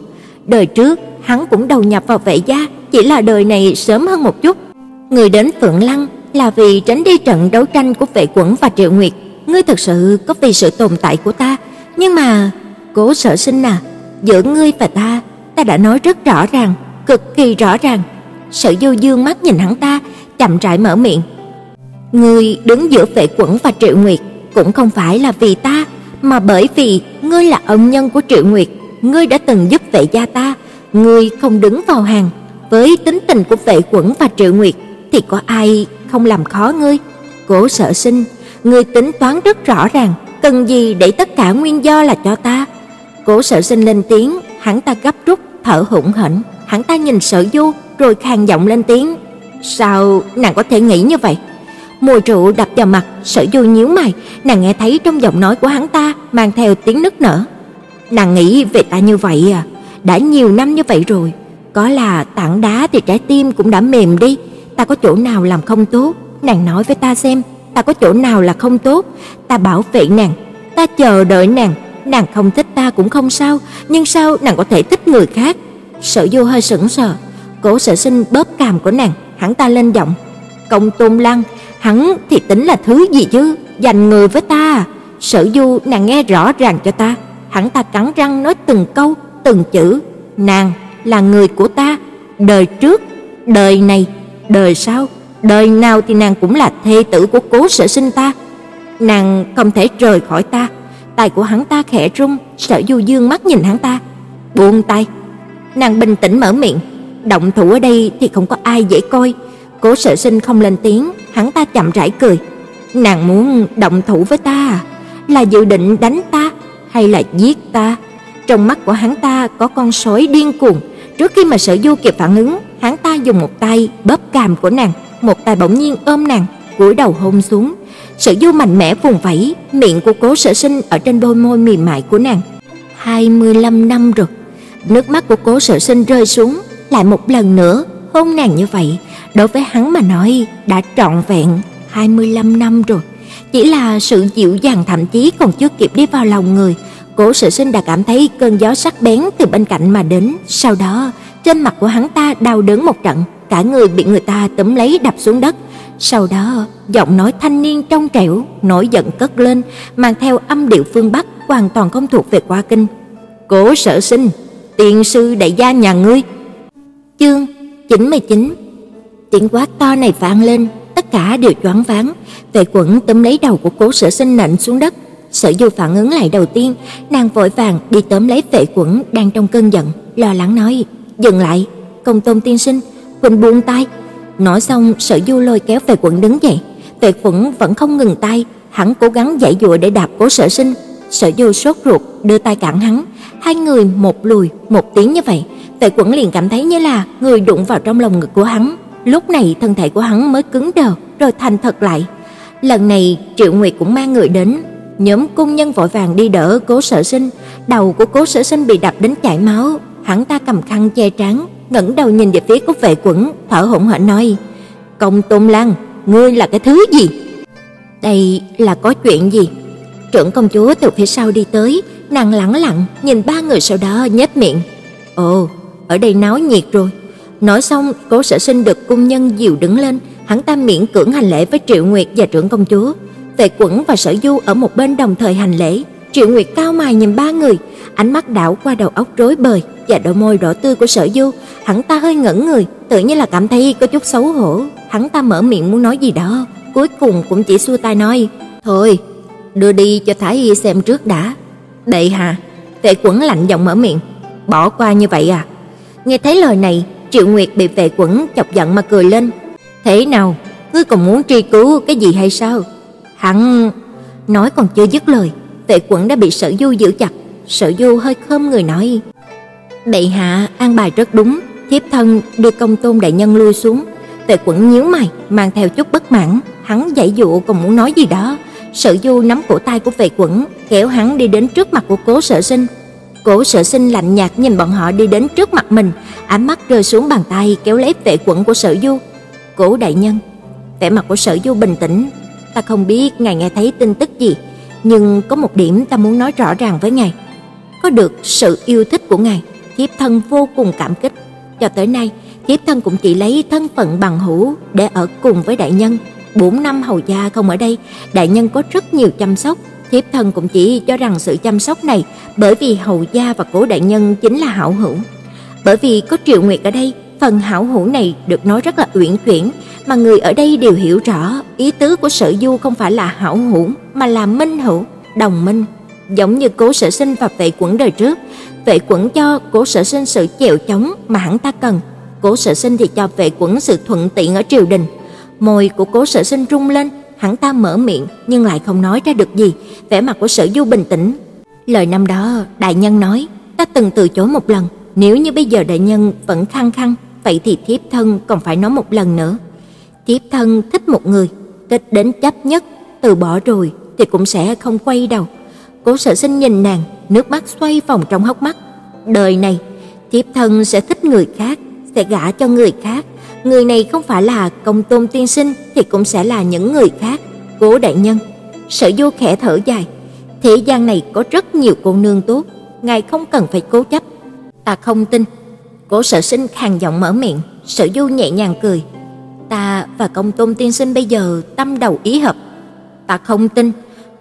Đời trước, hắn cũng đầu nhập vào vệ gia, chỉ là đời này sớm hơn một chút. Người đến Phượng Lăng là vì tránh đi trận đấu tranh của vệ quẩn và Triệu Nguyệt. Ngươi thật sự có vì sự tồn tại của ta, nhưng mà Cố Sở Sinh à, giữa ngươi và ta, ta đã nói rất rõ ràng, cực kỳ rõ ràng. Sở Du Dương mắt nhìn hắn ta, chậm rãi mở miệng. Ngươi đứng giữa vệ quẩn và Triệu Nguyệt cũng không phải là vì ta, mà bởi vì ngươi là ân nhân của Triệu Nguyệt ngươi đã từng giúp vệ gia ta, ngươi không đứng vào hàng, với tính tình của vệ quẩn và triệu nguyệt thì có ai không làm khó ngươi. Cố Sở Sinh, ngươi tính toán rất rõ ràng, cần gì để tất cả nguyên do là cho ta. Cố Sở Sinh lên tiếng, hắn ta gấp rút thở hổn hển, hắn ta nhìn Sở Du rồi khàn giọng lên tiếng, "Sao nàng có thể nghĩ như vậy?" Mùi rượu đập vào mặt, Sở Du nhíu mày, nàng nghe thấy trong giọng nói của hắn ta mang theo tiếng nức nở. nàng nghĩ về ta như vậy à? Đã nhiều năm như vậy rồi, có là tảng đá thì trái tim cũng đã mềm đi, ta có chỗ nào làm không tốt, nàng nói với ta xem, ta có chỗ nào là không tốt, ta bảo vệ nàng, ta chờ đợi nàng, nàng không thích ta cũng không sao, nhưng sao nàng có thể thích người khác? Sở Du hơi sững sờ, Cố Sở Sinh bóp cằm của nàng, hắn ta lên giọng, "Công Tôn Lăng, hắn thì tính là thứ gì chứ, dành người với ta? À? Sở Du nàng nghe rõ ràng cho ta." Hắn ta cắn răng nói từng câu, từng chữ, "Nàng là người của ta, đời trước, đời này, đời sau, đời nào thì nàng cũng là thê tử của Cố Sở Sinh ta. Nàng không thể rời khỏi ta." Tay của hắn ta khẽ rung, Sở Du dương mắt nhìn hắn ta, buông tay. Nàng bình tĩnh mở miệng, động thủ ở đây thì không có ai dễ coi. Cố Sở Sinh không lên tiếng, hắn ta chậm rãi cười. Nàng muốn động thủ với ta à? Là dự định đánh ta hay là giết ta? Trong mắt của hắn ta có con sói điên cuồng. Trước khi mà Sở Du kịp phản ứng, hắn ta dùng một tay bóp cằm của nàng, một tay bỗng nhiên ôm nàng, cúi đầu hôn xuống. Sở Du mạnh mẽ vùng vẫy, miệng của Cố Sở Sinh ở trên đôi môi mềm mại của nàng. 25 năm rồi. Nước mắt của Cố Sở Sinh rơi xuống, lại một lần nữa hôn nàng như vậy, đối với hắn mà nói đã trọn vẹn 25 năm rồi. Chỉ là sự dịu dàng thậm chí còn chưa kịp đi vào lòng người, Cố Sở Sinh đã cảm thấy cơn gió sắc bén từ bên cạnh mà đến, sau đó trên mặt của hắn ta đau đớn một trận, cả người bị người ta túm lấy đập xuống đất. Sau đó, giọng nói thanh niên trong trẻo, nổi giận cất lên, mang theo âm điệu phương Bắc hoàn toàn không thuộc về qua kinh. "Cố Sở Sinh, tiền sư đại gia nhà ngươi." Chương 99. Tiếng quát to này vang lên, tất cả đều choáng váng, Vệ Quẩn túm lấy đầu của Cố Sở Sinh nện xuống đất. Sở Du phản ứng lại đầu tiên, nàng vội vàng đi tóm lấy Vệ Quẩn đang trong cơn giận, lo lắng nói: "Dừng lại, Công Tôn tiên sinh, huynh buông tay." Nói xong, Sở Du lôi kéo về Quẩn đứng dậy. Tề Quẩn vẫn không ngừng tay, hắn cố gắng giãy giụa để đạp Cố Sở Sinh. Sở Du sốt ruột đưa tay cản hắn, hai người một lùi một tiếng như vậy, Tề Quẩn liền cảm thấy như là người đụng vào trong lòng ngực của hắn. Lúc này thân thể của hắn mới cứng đờ rồi thành thật lại. Lần này Triệu Nguyệt cũng mang người đến, nhóm cung nhân vội vàng đi đỡ Cố Sở Sinh, đầu của Cố Sở Sinh bị đập đến chảy máu, hắn ta cầm khăn che trán, ngẩng đầu nhìn về phía của Vệ Quẩn, thở hổn hển nói: "Công Tôn Lăng, ngươi là cái thứ gì?" "Đây là có chuyện gì?" Trưởng công chúa từ phía sau đi tới, nàng lẳng lặng nhìn ba người sau đó nhếch miệng. "Ồ, ở đây náo nhiệt rồi." Nói xong, Cố Sở Sinh được cung nhân dìu đứng lên, hắn ta miễn cưỡng hành lễ với Triệu Nguyệt và trưởng công chúa. Vệ Quẩn và Sở Du ở một bên đồng thời hành lễ. Triệu Nguyệt cao mày nhìn ba người, ánh mắt đảo qua đầu óc rối bời và đôi môi đỏ tươi của Sở Du, hắn ta hơi ngẩn người, tự nhiên là cảm thấy có chút xấu hổ. Hắn ta mở miệng muốn nói gì đó, cuối cùng cũng chỉ xua tay nói: "Thôi, đưa đi cho Thái y xem trước đã." "Đệ hạ." Vệ Quẩn lạnh giọng mở miệng, "Bỏ qua như vậy à?" Nghe thấy lời này, Triệu Nguyệt bị Vệ Quẩn chọc giận mà cười lên. "Thế nào, ngươi còn muốn truy cứu cái gì hay sao?" Hắn nói còn chưa dứt lời, Vệ Quẩn đã bị Sở Du giữ chặt, Sở Du hơi khom người nói: "Bệ hạ an bài rất đúng, thiếp thân đưa công tôn đại nhân lui xuống." Vệ Quẩn nhíu mày, mang theo chút bất mãn, hắn giãy dụ còn muốn nói gì đó. Sở Du nắm cổ tay của Vệ Quẩn, kéo hắn đi đến trước mặt của Cố Sở Sinh. Cố Sở Sinh lạnh nhạt nhìn bọn họ đi đến trước mặt mình, ánh mắt rơi xuống bàn tay kéo lấy Vệ Quẩn của Sở Du. "Cố đại nhân." Vẻ mặt của Sở Du bình tĩnh, "Ta không biết ngài nghe thấy tin tức gì, nhưng có một điểm ta muốn nói rõ ràng với ngài. Có được sự yêu thích của ngài, thiếp thân vô cùng cảm kích. Cho tới nay, thiếp thân cũng chỉ lấy thân phận bằng hữu để ở cùng với đại nhân. Bốn năm hầu gia không ở đây, đại nhân có rất nhiều chăm sóc, thiếp thân cũng chỉ cho rằng sự chăm sóc này bởi vì hầu gia và cố đại nhân chính là hảo hữu. Bởi vì có Triệu Nguyệt ở đây, phần hảo hữu này được nói rất là uyển chuyển, mà người ở đây đều hiểu rõ, ý tứ của Sở Du không phải là hảo hữu mà là minh hữu, đồng minh, giống như Cố Sở Sinh và Vệ Quẩn đời trước, Vệ Quẩn cho Cố Sở Sinh sự chèo chống mà hắn ta cần, Cố Sở Sinh thì cho Vệ Quẩn sự thuận tiện ở triều đình. Môi của Cố Sở Sinh rung lên, hắn ta mở miệng nhưng lại không nói ra được gì, vẻ mặt của Sở Du bình tĩnh. Lời năm đó đại nhân nói, ta từng từ chối một lần, nếu như bây giờ đại nhân vẫn khăng khăng, vậy thì thiếp thân còn phải nói một lần nữa. Thiếp thân thích một người, thích đến chấp nhất, từ bỏ rồi thì cũng sẽ không quay đầu. Cố Sở Sinh nhìn nàng, nước mắt xoay vòng trong hốc mắt. Đời này, thiếp thân sẽ thích người khác, sẽ gả cho người khác. Người này không phải là công tôn tiên sinh thì cũng sẽ là những người khác. Cố đại nhân, Sở Du khẽ thở dài, thế gian này có rất nhiều cô nương tốt, ngài không cần phải cố chấp. Ta không tin. Cố Sở Sinh khàn giọng mở miệng, Sở Du nhẹ nhàng cười. Ta và Công Tôn tiên sinh bây giờ tâm đầu ý hợp. Ta không tin.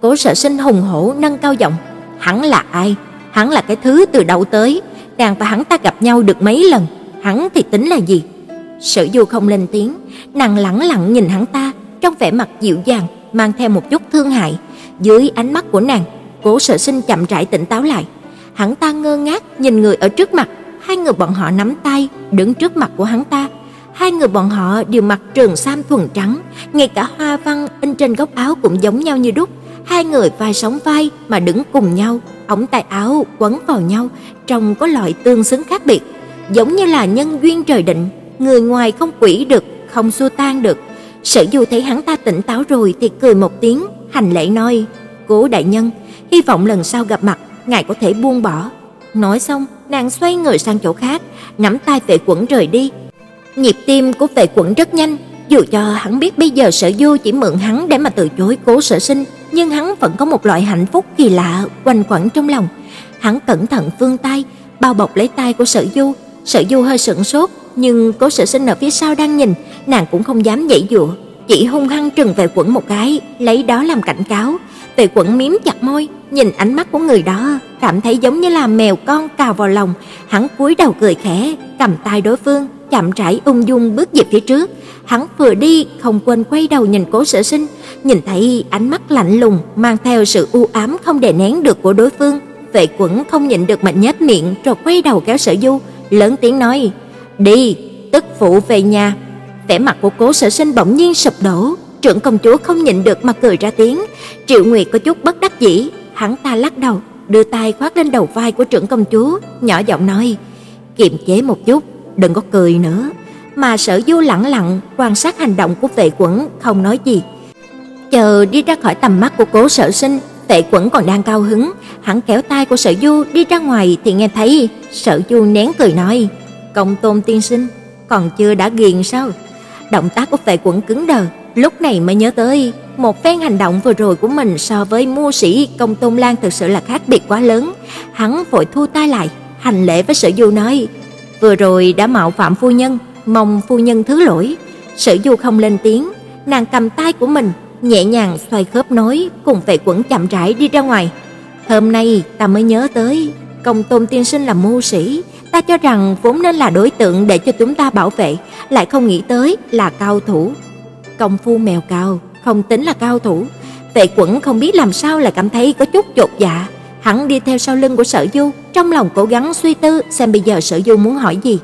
Cố Sở Sinh hùng hổ nâng cao giọng, hắn là ai? Hắn là cái thứ từ đâu tới? Nàng và hắn ta gặp nhau được mấy lần, hắn thì tính là gì? Sở Du không lên tiếng, nàng lẳng lặng nhìn hắn ta, trong vẻ mặt dịu dàng, mang theo một chút thương hại. Dưới ánh mắt của nàng, Cố Sở Sinh chậm rãi tỉnh táo lại. Hắn ta ngơ ngác nhìn người ở trước mặt, hai người bọn họ nắm tay, đứng trước mặt của hắn ta. Hai người bọn họ đều mặc trường sam thuần trắng, ngay cả hoa văn in trên góc áo cũng giống nhau như đúc. Hai người vai sóng vai mà đứng cùng nhau, ống tay áo quấn vào nhau, trông có loại tương xứng khác biệt, giống như là nhân duyên trời định, người ngoài không quỷ được, không xua tan được. Sở Du thấy hắn ta tỉnh táo rồi thì cười một tiếng, hành lễ nói: "Cố đại nhân, hy vọng lần sau gặp mặt ngài có thể buông bỏ." Nói xong, nàng xoay người sang chỗ khác, nắm tay Vệ Quẩn rời đi. Nhịp tim của Vệ Quẩn rất nhanh, dù cho hắn biết bây giờ Sở Du chỉ mượn hắn để mà từ chối Cố Sở Sinh, nhưng hắn vẫn có một loại hạnh phúc kỳ lạ quanh quẩn trong lòng. Hắn cẩn thận vươn tay, bao bọc lấy tay của Sở Du. Sở Du hơi sững sốt, nhưng Cố Sở Sinh ở phía sau đang nhìn, nàng cũng không dám giãy giụa, chỉ hung hăng trừng về quẩn một cái, lấy đó làm cảnh cáo. Tề quẩn miếm chặt môi, nhìn ánh mắt của người đó, cảm thấy giống như là mèo con cào vào lòng, hắn cúi đầu cười khẽ, cầm tay đối phương, chậm rãi ung dung bước về phía trước. Hắn vừa đi không quên quay đầu nhìn Cố Sở Sinh, nhìn thấy ánh mắt lạnh lùng mang theo sự u ám không đè nén được của đối phương, Vệ Quẩn không nhịn được mà nhếch miệng rồi quay đầu kéo Sở Du, lớn tiếng nói: "Đi, tức phụ về nhà." Vẻ mặt của Cố Sở Sinh bỗng nhiên sụp đổ, trưởng công chúa không nhịn được mà cười ra tiếng. Triệu Nguyệt có chút bất đắc dĩ, hắn ta lắc đầu, đưa tay khoác lên đầu vai của trưởng công chúa, nhỏ giọng nói: "Kiềm chế một chút, đừng có cười nữa." Mà Sở Du lặng lặng quan sát hành động của Vệ Quẩn, không nói gì. Chờ đi ra khỏi tầm mắt của Cố Sở Sinh, Vệ Quẩn còn đang cao hứng, hắn kéo tay của Sở Du đi ra ngoài thì nghe thấy Sở Du nén cười nói: "Công Tôn tiên sinh, còn chưa đã ghiền sao?" Động tác của Vệ Quẩn cứng đờ, lúc này mới nhớ tới một phen hành động vừa rồi của mình so với mua sĩ Công Tôn Lan thực sự là khác biệt quá lớn. Hắn vội thu tay lại, hành lễ với Sở Du nói: "Vừa rồi đã mạo phạm phu nhân, mong phu nhân thứ lỗi." Sở Du không lên tiếng, nàng cầm tay của mình, nhẹ nhàng xoay khớp nối, cùng Vệ Quẩn chậm rãi đi ra ngoài. Hôm nay ta mới nhớ tới, Công Tôn tiên sinh là mưu sĩ, ta cho rằng vốn nên là đối tượng để cho chúng ta bảo vệ, lại không nghĩ tới là cao thủ. Công phu mèo cao, không tính là cao thủ. Vệ Quẩn không biết làm sao lại cảm thấy có chút chột dạ, hắn đi theo sau lưng của Sở Du, trong lòng cố gắng suy tư xem bây giờ Sở Du muốn hỏi gì.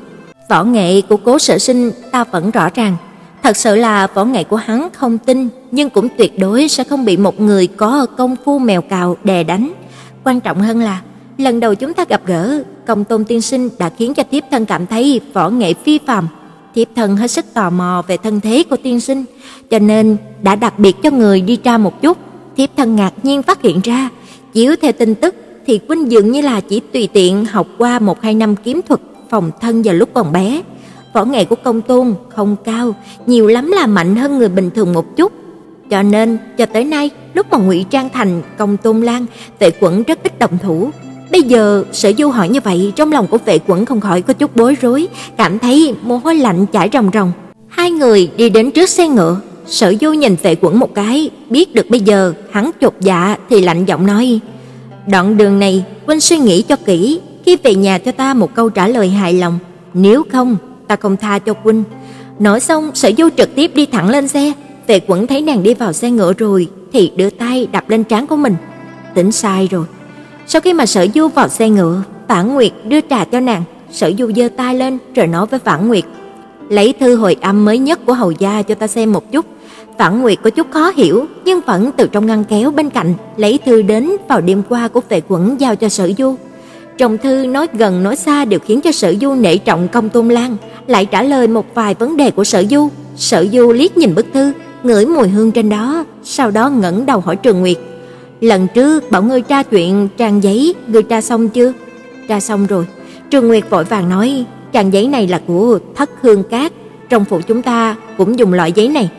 Võ nghệ của Cố Sở Sinh ta vẫn rõ ràng, thật sự là võ nghệ của hắn không tin, nhưng cũng tuyệt đối sẽ không bị một người có công phu mèo cào đè đánh. Quan trọng hơn là lần đầu chúng ta gặp gỡ, Công Tôn tiên sinh đã khiến cho thiếp thân cảm thấy võ nghệ phi phàm. Thiếp thân hết sức tò mò về thân thế của tiên sinh, cho nên đã đặc biệt cho người đi tra một chút. Thiếp thân ngạc nhiên phát hiện ra, chiếu theo tin tức thì Quynh dường như là chỉ tùy tiện học qua một hai năm kiếm thuật phòng thân vào lúc còn bé. Võ nghệ của công tôn không cao, nhiều lắm là mạnh hơn người bình thường một chút. Cho nên, cho tới nay, lúc mà ngụy trang thành công tôn lan, vệ quẩn rất ít đồng thủ. Bây giờ, sở du hỏi như vậy, trong lòng của vệ quẩn không khỏi có chút bối rối, cảm thấy mồ hôi lạnh chảy ròng ròng. Hai người đi đến trước xe ngựa, sở du nhìn vệ quẩn một cái, biết được bây giờ hắn chột dạ thì lạnh giọng nói: "Đoạn đường này, huynh suy nghĩ cho kỹ, khi về nhà cho ta một câu trả lời hài lòng, nếu không, ta không tha cho huynh." Nói xong, Sở Du trực tiếp đi thẳng lên xe, Tề Quẩn thấy nàng đi vào xe ngựa rồi thì đưa tay đập lên trán của mình. Tỉnh sai rồi. Sau khi mà Sở Du vào xe ngựa, Vãn Nguyệt đưa trà cho nàng, Sở Du giơ tay lên rồi nói với Vãn Nguyệt: "Lấy thư hồi âm mới nhất của hầu gia cho ta xem một chút." Phản Nguyệt có chút khó hiểu, nhưng vẫn từ trong ngăn kéo bên cạnh lấy thư đến vào đêm qua của Vệ Quẩn giao cho Sở Du. Trong thư nói gần nói xa đều khiến cho Sở Du nể trọng Công Tôn Lan, lại trả lời một vài vấn đề của Sở Du. Sở Du liếc nhìn bức thư, ngửi mùi hương trên đó, sau đó ngẩng đầu hỏi Trường Nguyệt: lần trước bảo ngươi tra chuyện trang giấy, ngươi tra xong chưa? Tra xong rồi. Trường Nguyệt vội vàng nói, trang giấy này là của Thất Hương Cát, trong phủ chúng ta cũng dùng loại giấy này.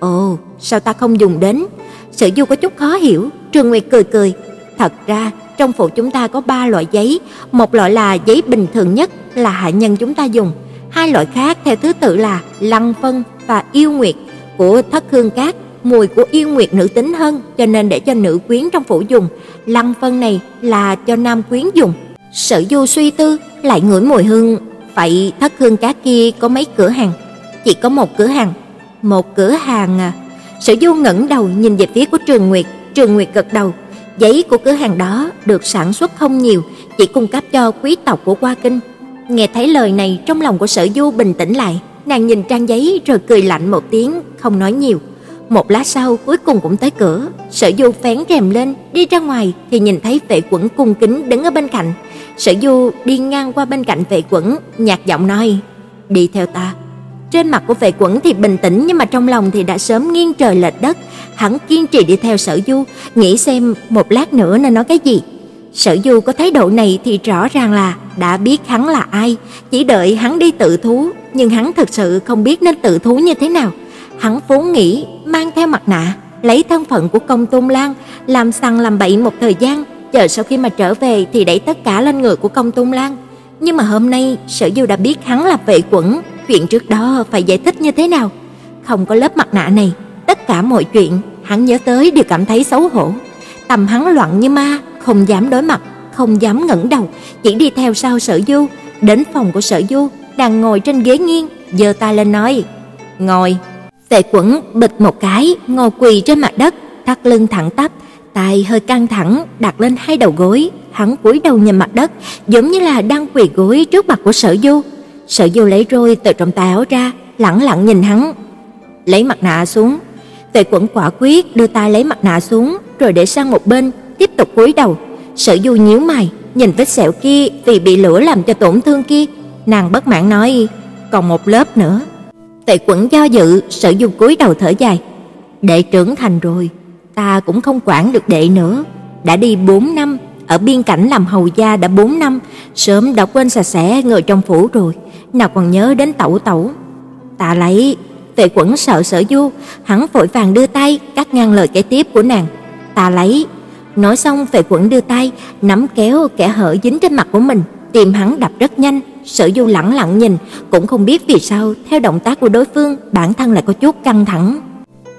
Ồ, sao ta không dùng đến? Sở Du có chút khó hiểu, Trương Nguyệt cười cười, thật ra trong phủ chúng ta có ba loại giấy, một loại là giấy bình thường nhất là hạ nhân chúng ta dùng, hai loại khác theo thứ tự là Lăng Phân và Yêu Nguyệt của Thất Hương Cát, mùi của Yêu Nguyệt nữ tính hơn cho nên để cho nữ quyến trong phủ dùng, Lăng Phân này là cho nam quyến dùng. Sở Du suy tư, lại ngửi mùi hương, vậy Thất Hương Cát kia có mấy cửa hàng? Chỉ có một cửa hàng. Một cửa hàng à? Sở Du ngẩng đầu nhìn về phía của Trường Nguyệt, Trường Nguyệt gật đầu. Giấy của cửa hàng đó được sản xuất không nhiều, chỉ cung cấp cho quý tộc của Hoa Kinh. Nghe thấy lời này, trong lòng của Sở Du bình tĩnh lại, nàng nhìn trang giấy rồi cười lạnh một tiếng, không nói nhiều. Một lát sau cuối cùng cũng tới cửa, Sở Du phén rèm lên, đi ra ngoài thì nhìn thấy Vệ Quẩn cung kính đứng ở bên cạnh. Sở Du đi ngang qua bên cạnh Vệ Quẩn, nhạt giọng nói: "Đi theo ta." Trên mặt của Vệ Quẩn thì bình tĩnh nhưng mà trong lòng thì đã sớm nghiêng trời lệch đất, hắn kiên trì đi theo Sở Du, nghĩ xem một lát nữa nên nói cái gì. Sở Du có thái độ này thì rõ ràng là đã biết hắn là ai, chỉ đợi hắn đi tự thú, nhưng hắn thật sự không biết nên tự thú như thế nào. Hắn vốn nghĩ mang theo mặt nạ, lấy thân phận của công Tôn Lan, làm sằng làm bậy một thời gian, chờ sau khi mà trở về thì đẩy tất cả lên người của công Tôn Lan. Nhưng mà hôm nay, Sở Du đã biết hắn là vệ quẩn, chuyện trước đó phải giải thích như thế nào? Không có lớp mặt nạ này, tất cả mọi chuyện hắn nhớ tới đều cảm thấy xấu hổ. Tâm hắn loạn như ma, không dám đối mặt, không dám ngẩng đầu, chỉ đi theo sau Sở Du, đến phòng của Sở Du, đang ngồi trên ghế nghiêng, giơ tay lên nói: "Ngồi." vệ Quẩn bịch một cái, ngồi quỳ trên mặt đất, thắt lưng thẳng tắp, tay hơi căng thẳng đặt lên hai đầu gối, hắn cúi đầu nhìn mặt đất, giống như là đang quỳ gối trước mặt của Sở Du. Sở Du lấy roi từ trong tay áo ra, lẳng lặng nhìn hắn. Lấy mặt nạ xuống. Tề Quẩn quả quyết đưa tay lấy mặt nạ xuống, rồi để sang một bên, tiếp tục cúi đầu. Sở Du nhíu mày, nhìn vết sẹo kia vì bị lửa làm cho tổn thương kia, nàng bất mãn nói, còn một lớp nữa. Tề Quẩn do dự, Sở Du cúi đầu thở dài. Đệ trưởng thành rồi, ta cũng không quản được đệ nữa, đã đi 4 năm, ở biên cảnh làm hầu gia đã 4 năm, sớm đã quên sạch sẽ người trong phủ rồi, nào còn nhớ đến tẩu tẩu. Ta lấy, Tệ Quẩn sợ Sở Du, hắn vội vàng đưa tay cắt ngang lời kế tiếp của nàng. Ta lấy. Nói xong Tệ Quẩn đưa tay nắm kéo kẻ hở dính trên mặt của mình, tìm hắn đập rất nhanh. Sở Du lẳng lặng nhìn, cũng không biết vì sao theo động tác của đối phương, bản thân lại có chút căng thẳng.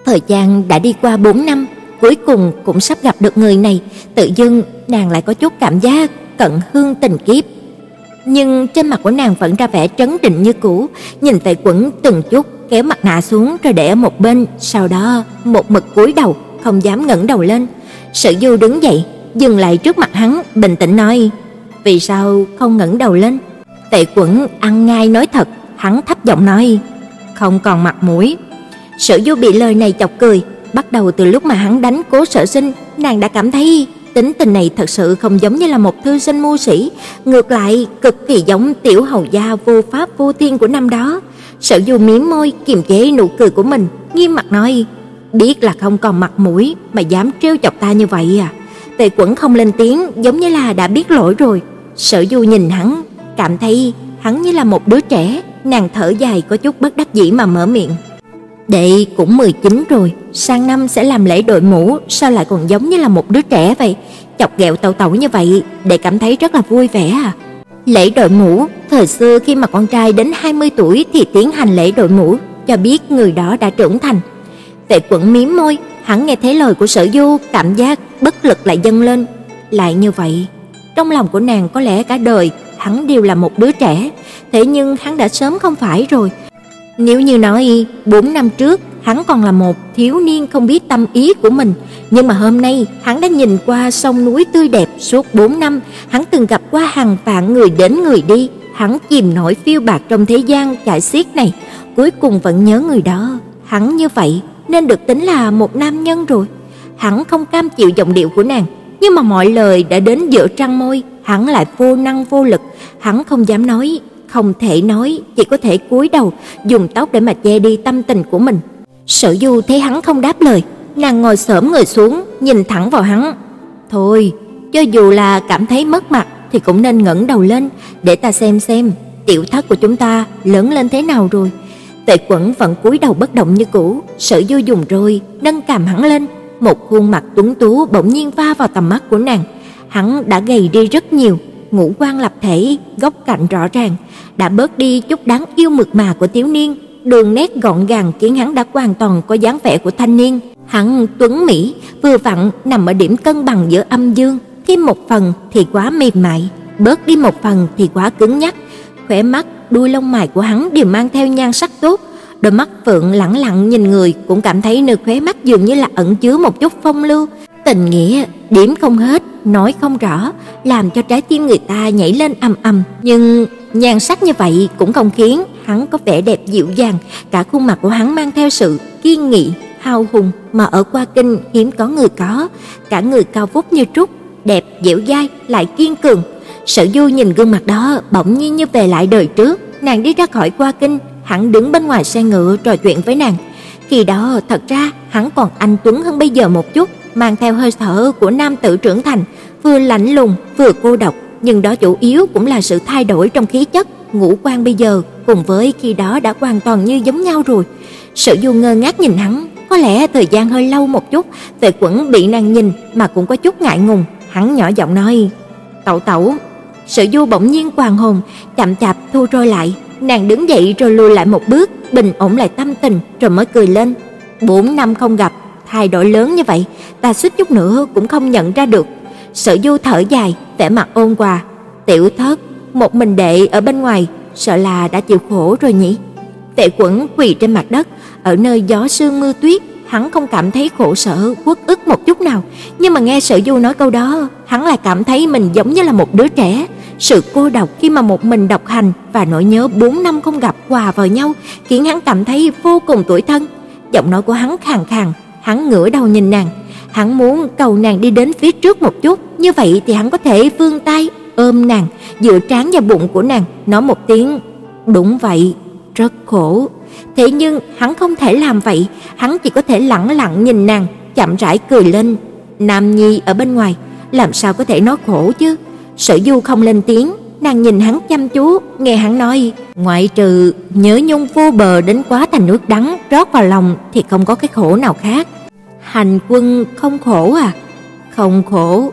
Thời gian đã đi qua 4 năm, cuối cùng cũng sắp gặp được người này, tự dưng nàng lại có chút cảm giác cận hương tình kiếp. Nhưng trên mặt của nàng vẫn ra vẻ trấn định như cũ, nhìn Tề Quẩn từng chút kéo mặt nạ xuống rồi để ở một bên, sau đó một mực cúi đầu, không dám ngẩng đầu lên. Sở Du đứng dậy, dừng lại trước mặt hắn, bình tĩnh nói: "Vì sao không ngẩng đầu lên?" Tề Quẩn ăn ngay nói thật, hắn thấp giọng nói: "Không còn mặt mũi." Sở Du bị lời này chọc cười, bắt đầu từ lúc mà hắn đánh Cố Sở Sinh, nàng đã cảm thấy tính tình này thật sự không giống như là một thư sinh mưu sĩ, ngược lại cực kỳ giống tiểu hầu gia vô pháp vô thiên của năm đó. Sở Du mím môi kiềm chế nụ cười của mình, nghiêm mặt nói: "Biết là không còn mặt mũi mà dám trêu chọc ta như vậy à?" Tề Quẩn không lên tiếng, giống như là đã biết lỗi rồi. Sở Du nhìn hắn, cảm thấy hắn như là một đứa trẻ, nàng thở dài có chút bất đắc dĩ mà mở miệng. Đệ cũng 19 rồi, sang năm sẽ làm lễ đội mũ, sao lại còn giống như là một đứa trẻ vậy? Chọc ghẹo tẩu tẩu như vậy, đệ cảm thấy rất là vui vẻ à. Lễ đội mũ, thời xưa khi mà con trai đến 20 tuổi thì tiến hành lễ đội mũ, cho biết người đó đã trưởng thành. Vệ Quẩn mím môi, hắn nghe thấy lời của Sở Du, cảm giác bất lực lại dâng lên. Lại như vậy, trong lòng của nàng có lẽ cả đời hắn đều là một đứa trẻ, thế nhưng hắn đã sớm không phải rồi. Nếu như nói 4 năm trước hắn còn là một thiếu niên không biết tâm ý của mình, nhưng mà hôm nay hắn đã nhìn qua sông núi tươi đẹp suốt 4 năm, hắn từng gặp qua hàng vạn người đến người đi, hắn chìm nổi phiêu bạc trong thế gian chạy xiết này, cuối cùng vẫn nhớ người đó. Hắn như vậy nên được tính là một nam nhân rồi. Hắn không cam chịu giọng điệu của nàng, nhưng mà mọi lời đã đến giữa trăng môi, hắn lại vô năng vô lực, hắn không dám nói, không thể nói, chỉ có thể cúi đầu, dùng tóc để mà che đi tâm tình của mình. Sở Du thấy hắn không đáp lời, nàng ngồi xổm người xuống, nhìn thẳng vào hắn. "Thôi, cho dù là cảm thấy mất mặt thì cũng nên ngẩng đầu lên để ta xem xem tiểu thất của chúng ta lớn lên thế nào rồi." Tệ Quẩn vẫn cúi đầu bất động như cũ, Sở Du dùng rồi nâng cằm hắn lên, một khuôn mặt tuấn tú bỗng nhiên va vào tầm mắt của nàng. Hắn đã gầy đi rất nhiều, ngũ quan lập thể, góc cạnh rõ ràng, đã bớt đi chút đáng yêu mượt mà của thiếu niên, đường nét gọn gàng khiến hắn đã hoàn toàn có dáng vẻ của thanh niên. Hắn tuấn mỹ, vừa vặn nằm ở điểm cân bằng giữa âm dương, thêm một phần thì quá mềm mại, bớt đi một phần thì quá cứng nhắc. Khóe mắt, đuôi lông mày của hắn đều mang theo nhan sắc tốt, đôi mắt phượng lẳng lặng nhìn người cũng cảm thấy nơi khóe mắt dường như là ẩn chứa một chút phong lưu, tình nghĩa điểm không hết, nói không rõ, làm cho trái tim người ta nhảy lên ầm ầm, nhưng nhan sắc như vậy cũng không khiến hắn có vẻ đẹp dịu dàng, cả khuôn mặt của hắn mang theo sự kiên nghị, hào hùng mà ở qua kinh hiếm có người có, cả người cao vút như trúc, đẹp dẻo dai lại kiên cường. Sở Du nhìn gương mặt đó, bỗng nhiên như về lại đời trước, nàng đi ra khỏi qua kinh, hắn đứng bên ngoài xe ngựa trò chuyện với nàng. Khi đó thật ra hắn còn anh tuấn hơn bây giờ một chút, mang theo hơi thở của nam tử trưởng thành, vừa lạnh lùng vừa cô độc, nhưng đó chủ yếu cũng là sự thay đổi trong khí chất, ngũ quan bây giờ cùng với khi đó đã hoàn toàn như giống nhau rồi. Sở Du ngơ ngác nhìn hắn, có lẽ thời gian hơi lâu một chút, Tề Quẩn bị nàng nhìn mà cũng có chút ngại ngùng, hắn nhỏ giọng nói: "Tẩu tẩu." Sở Du bỗng nhiên hoàng hồn, chậm chạp thu roi lại, nàng đứng dậy rồi lùi lại một bước, bình ổn lại tâm tình rồi mới cười lên. Bốn năm không gặp, thay đổi lớn như vậy, ta suýt chút nữa cũng không nhận ra được. Sở Du thở dài, vẻ mặt ôn hòa, "Tiểu Thất, một mình đệ ở bên ngoài, sợ là đã chịu khổ rồi nhỉ?" Tệ Quẩn quỳ trên mặt đất, ở nơi gió sương mưa tuyết, hắn không cảm thấy khổ sở, uất ức một chút nào, nhưng mà nghe Sở Du nói câu đó, hắn lại cảm thấy mình giống như là một đứa trẻ, sự cô độc khi mà một mình độc hành và nỗi nhớ 4 năm không gặp hòa vào nhau, khiến hắn cảm thấy vô cùng tủi thân. Giọng nói của hắn khàn khàn, hắn ngửa đầu nhìn nàng, hắn muốn cầu nàng đi đến phía trước một chút, như vậy thì hắn có thể vươn tay ôm nàng, dựa trán vào bụng của nàng, nói một tiếng, "Đúng vậy, rất khổ." Thế nhưng hắn không thể làm vậy, hắn chỉ có thể lẳng lặng nhìn nàng, chậm rãi cười lên. Nam Nhi ở bên ngoài, làm sao có thể nói khổ chứ? Sở Du không lên tiếng, nàng nhìn hắn chăm chú, nghe hắn nói, ngoại trừ nhớ nhung vô bờ đến quá thành nước đắng rót vào lòng thì không có cái khổ nào khác. Hành quân không khổ à? Không khổ.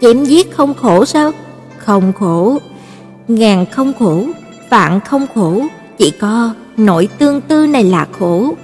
Chém giết không khổ sao? Không khổ. Ngàn không khổ, vạn không khổ, chỉ có nỗi tương tư này là khổ.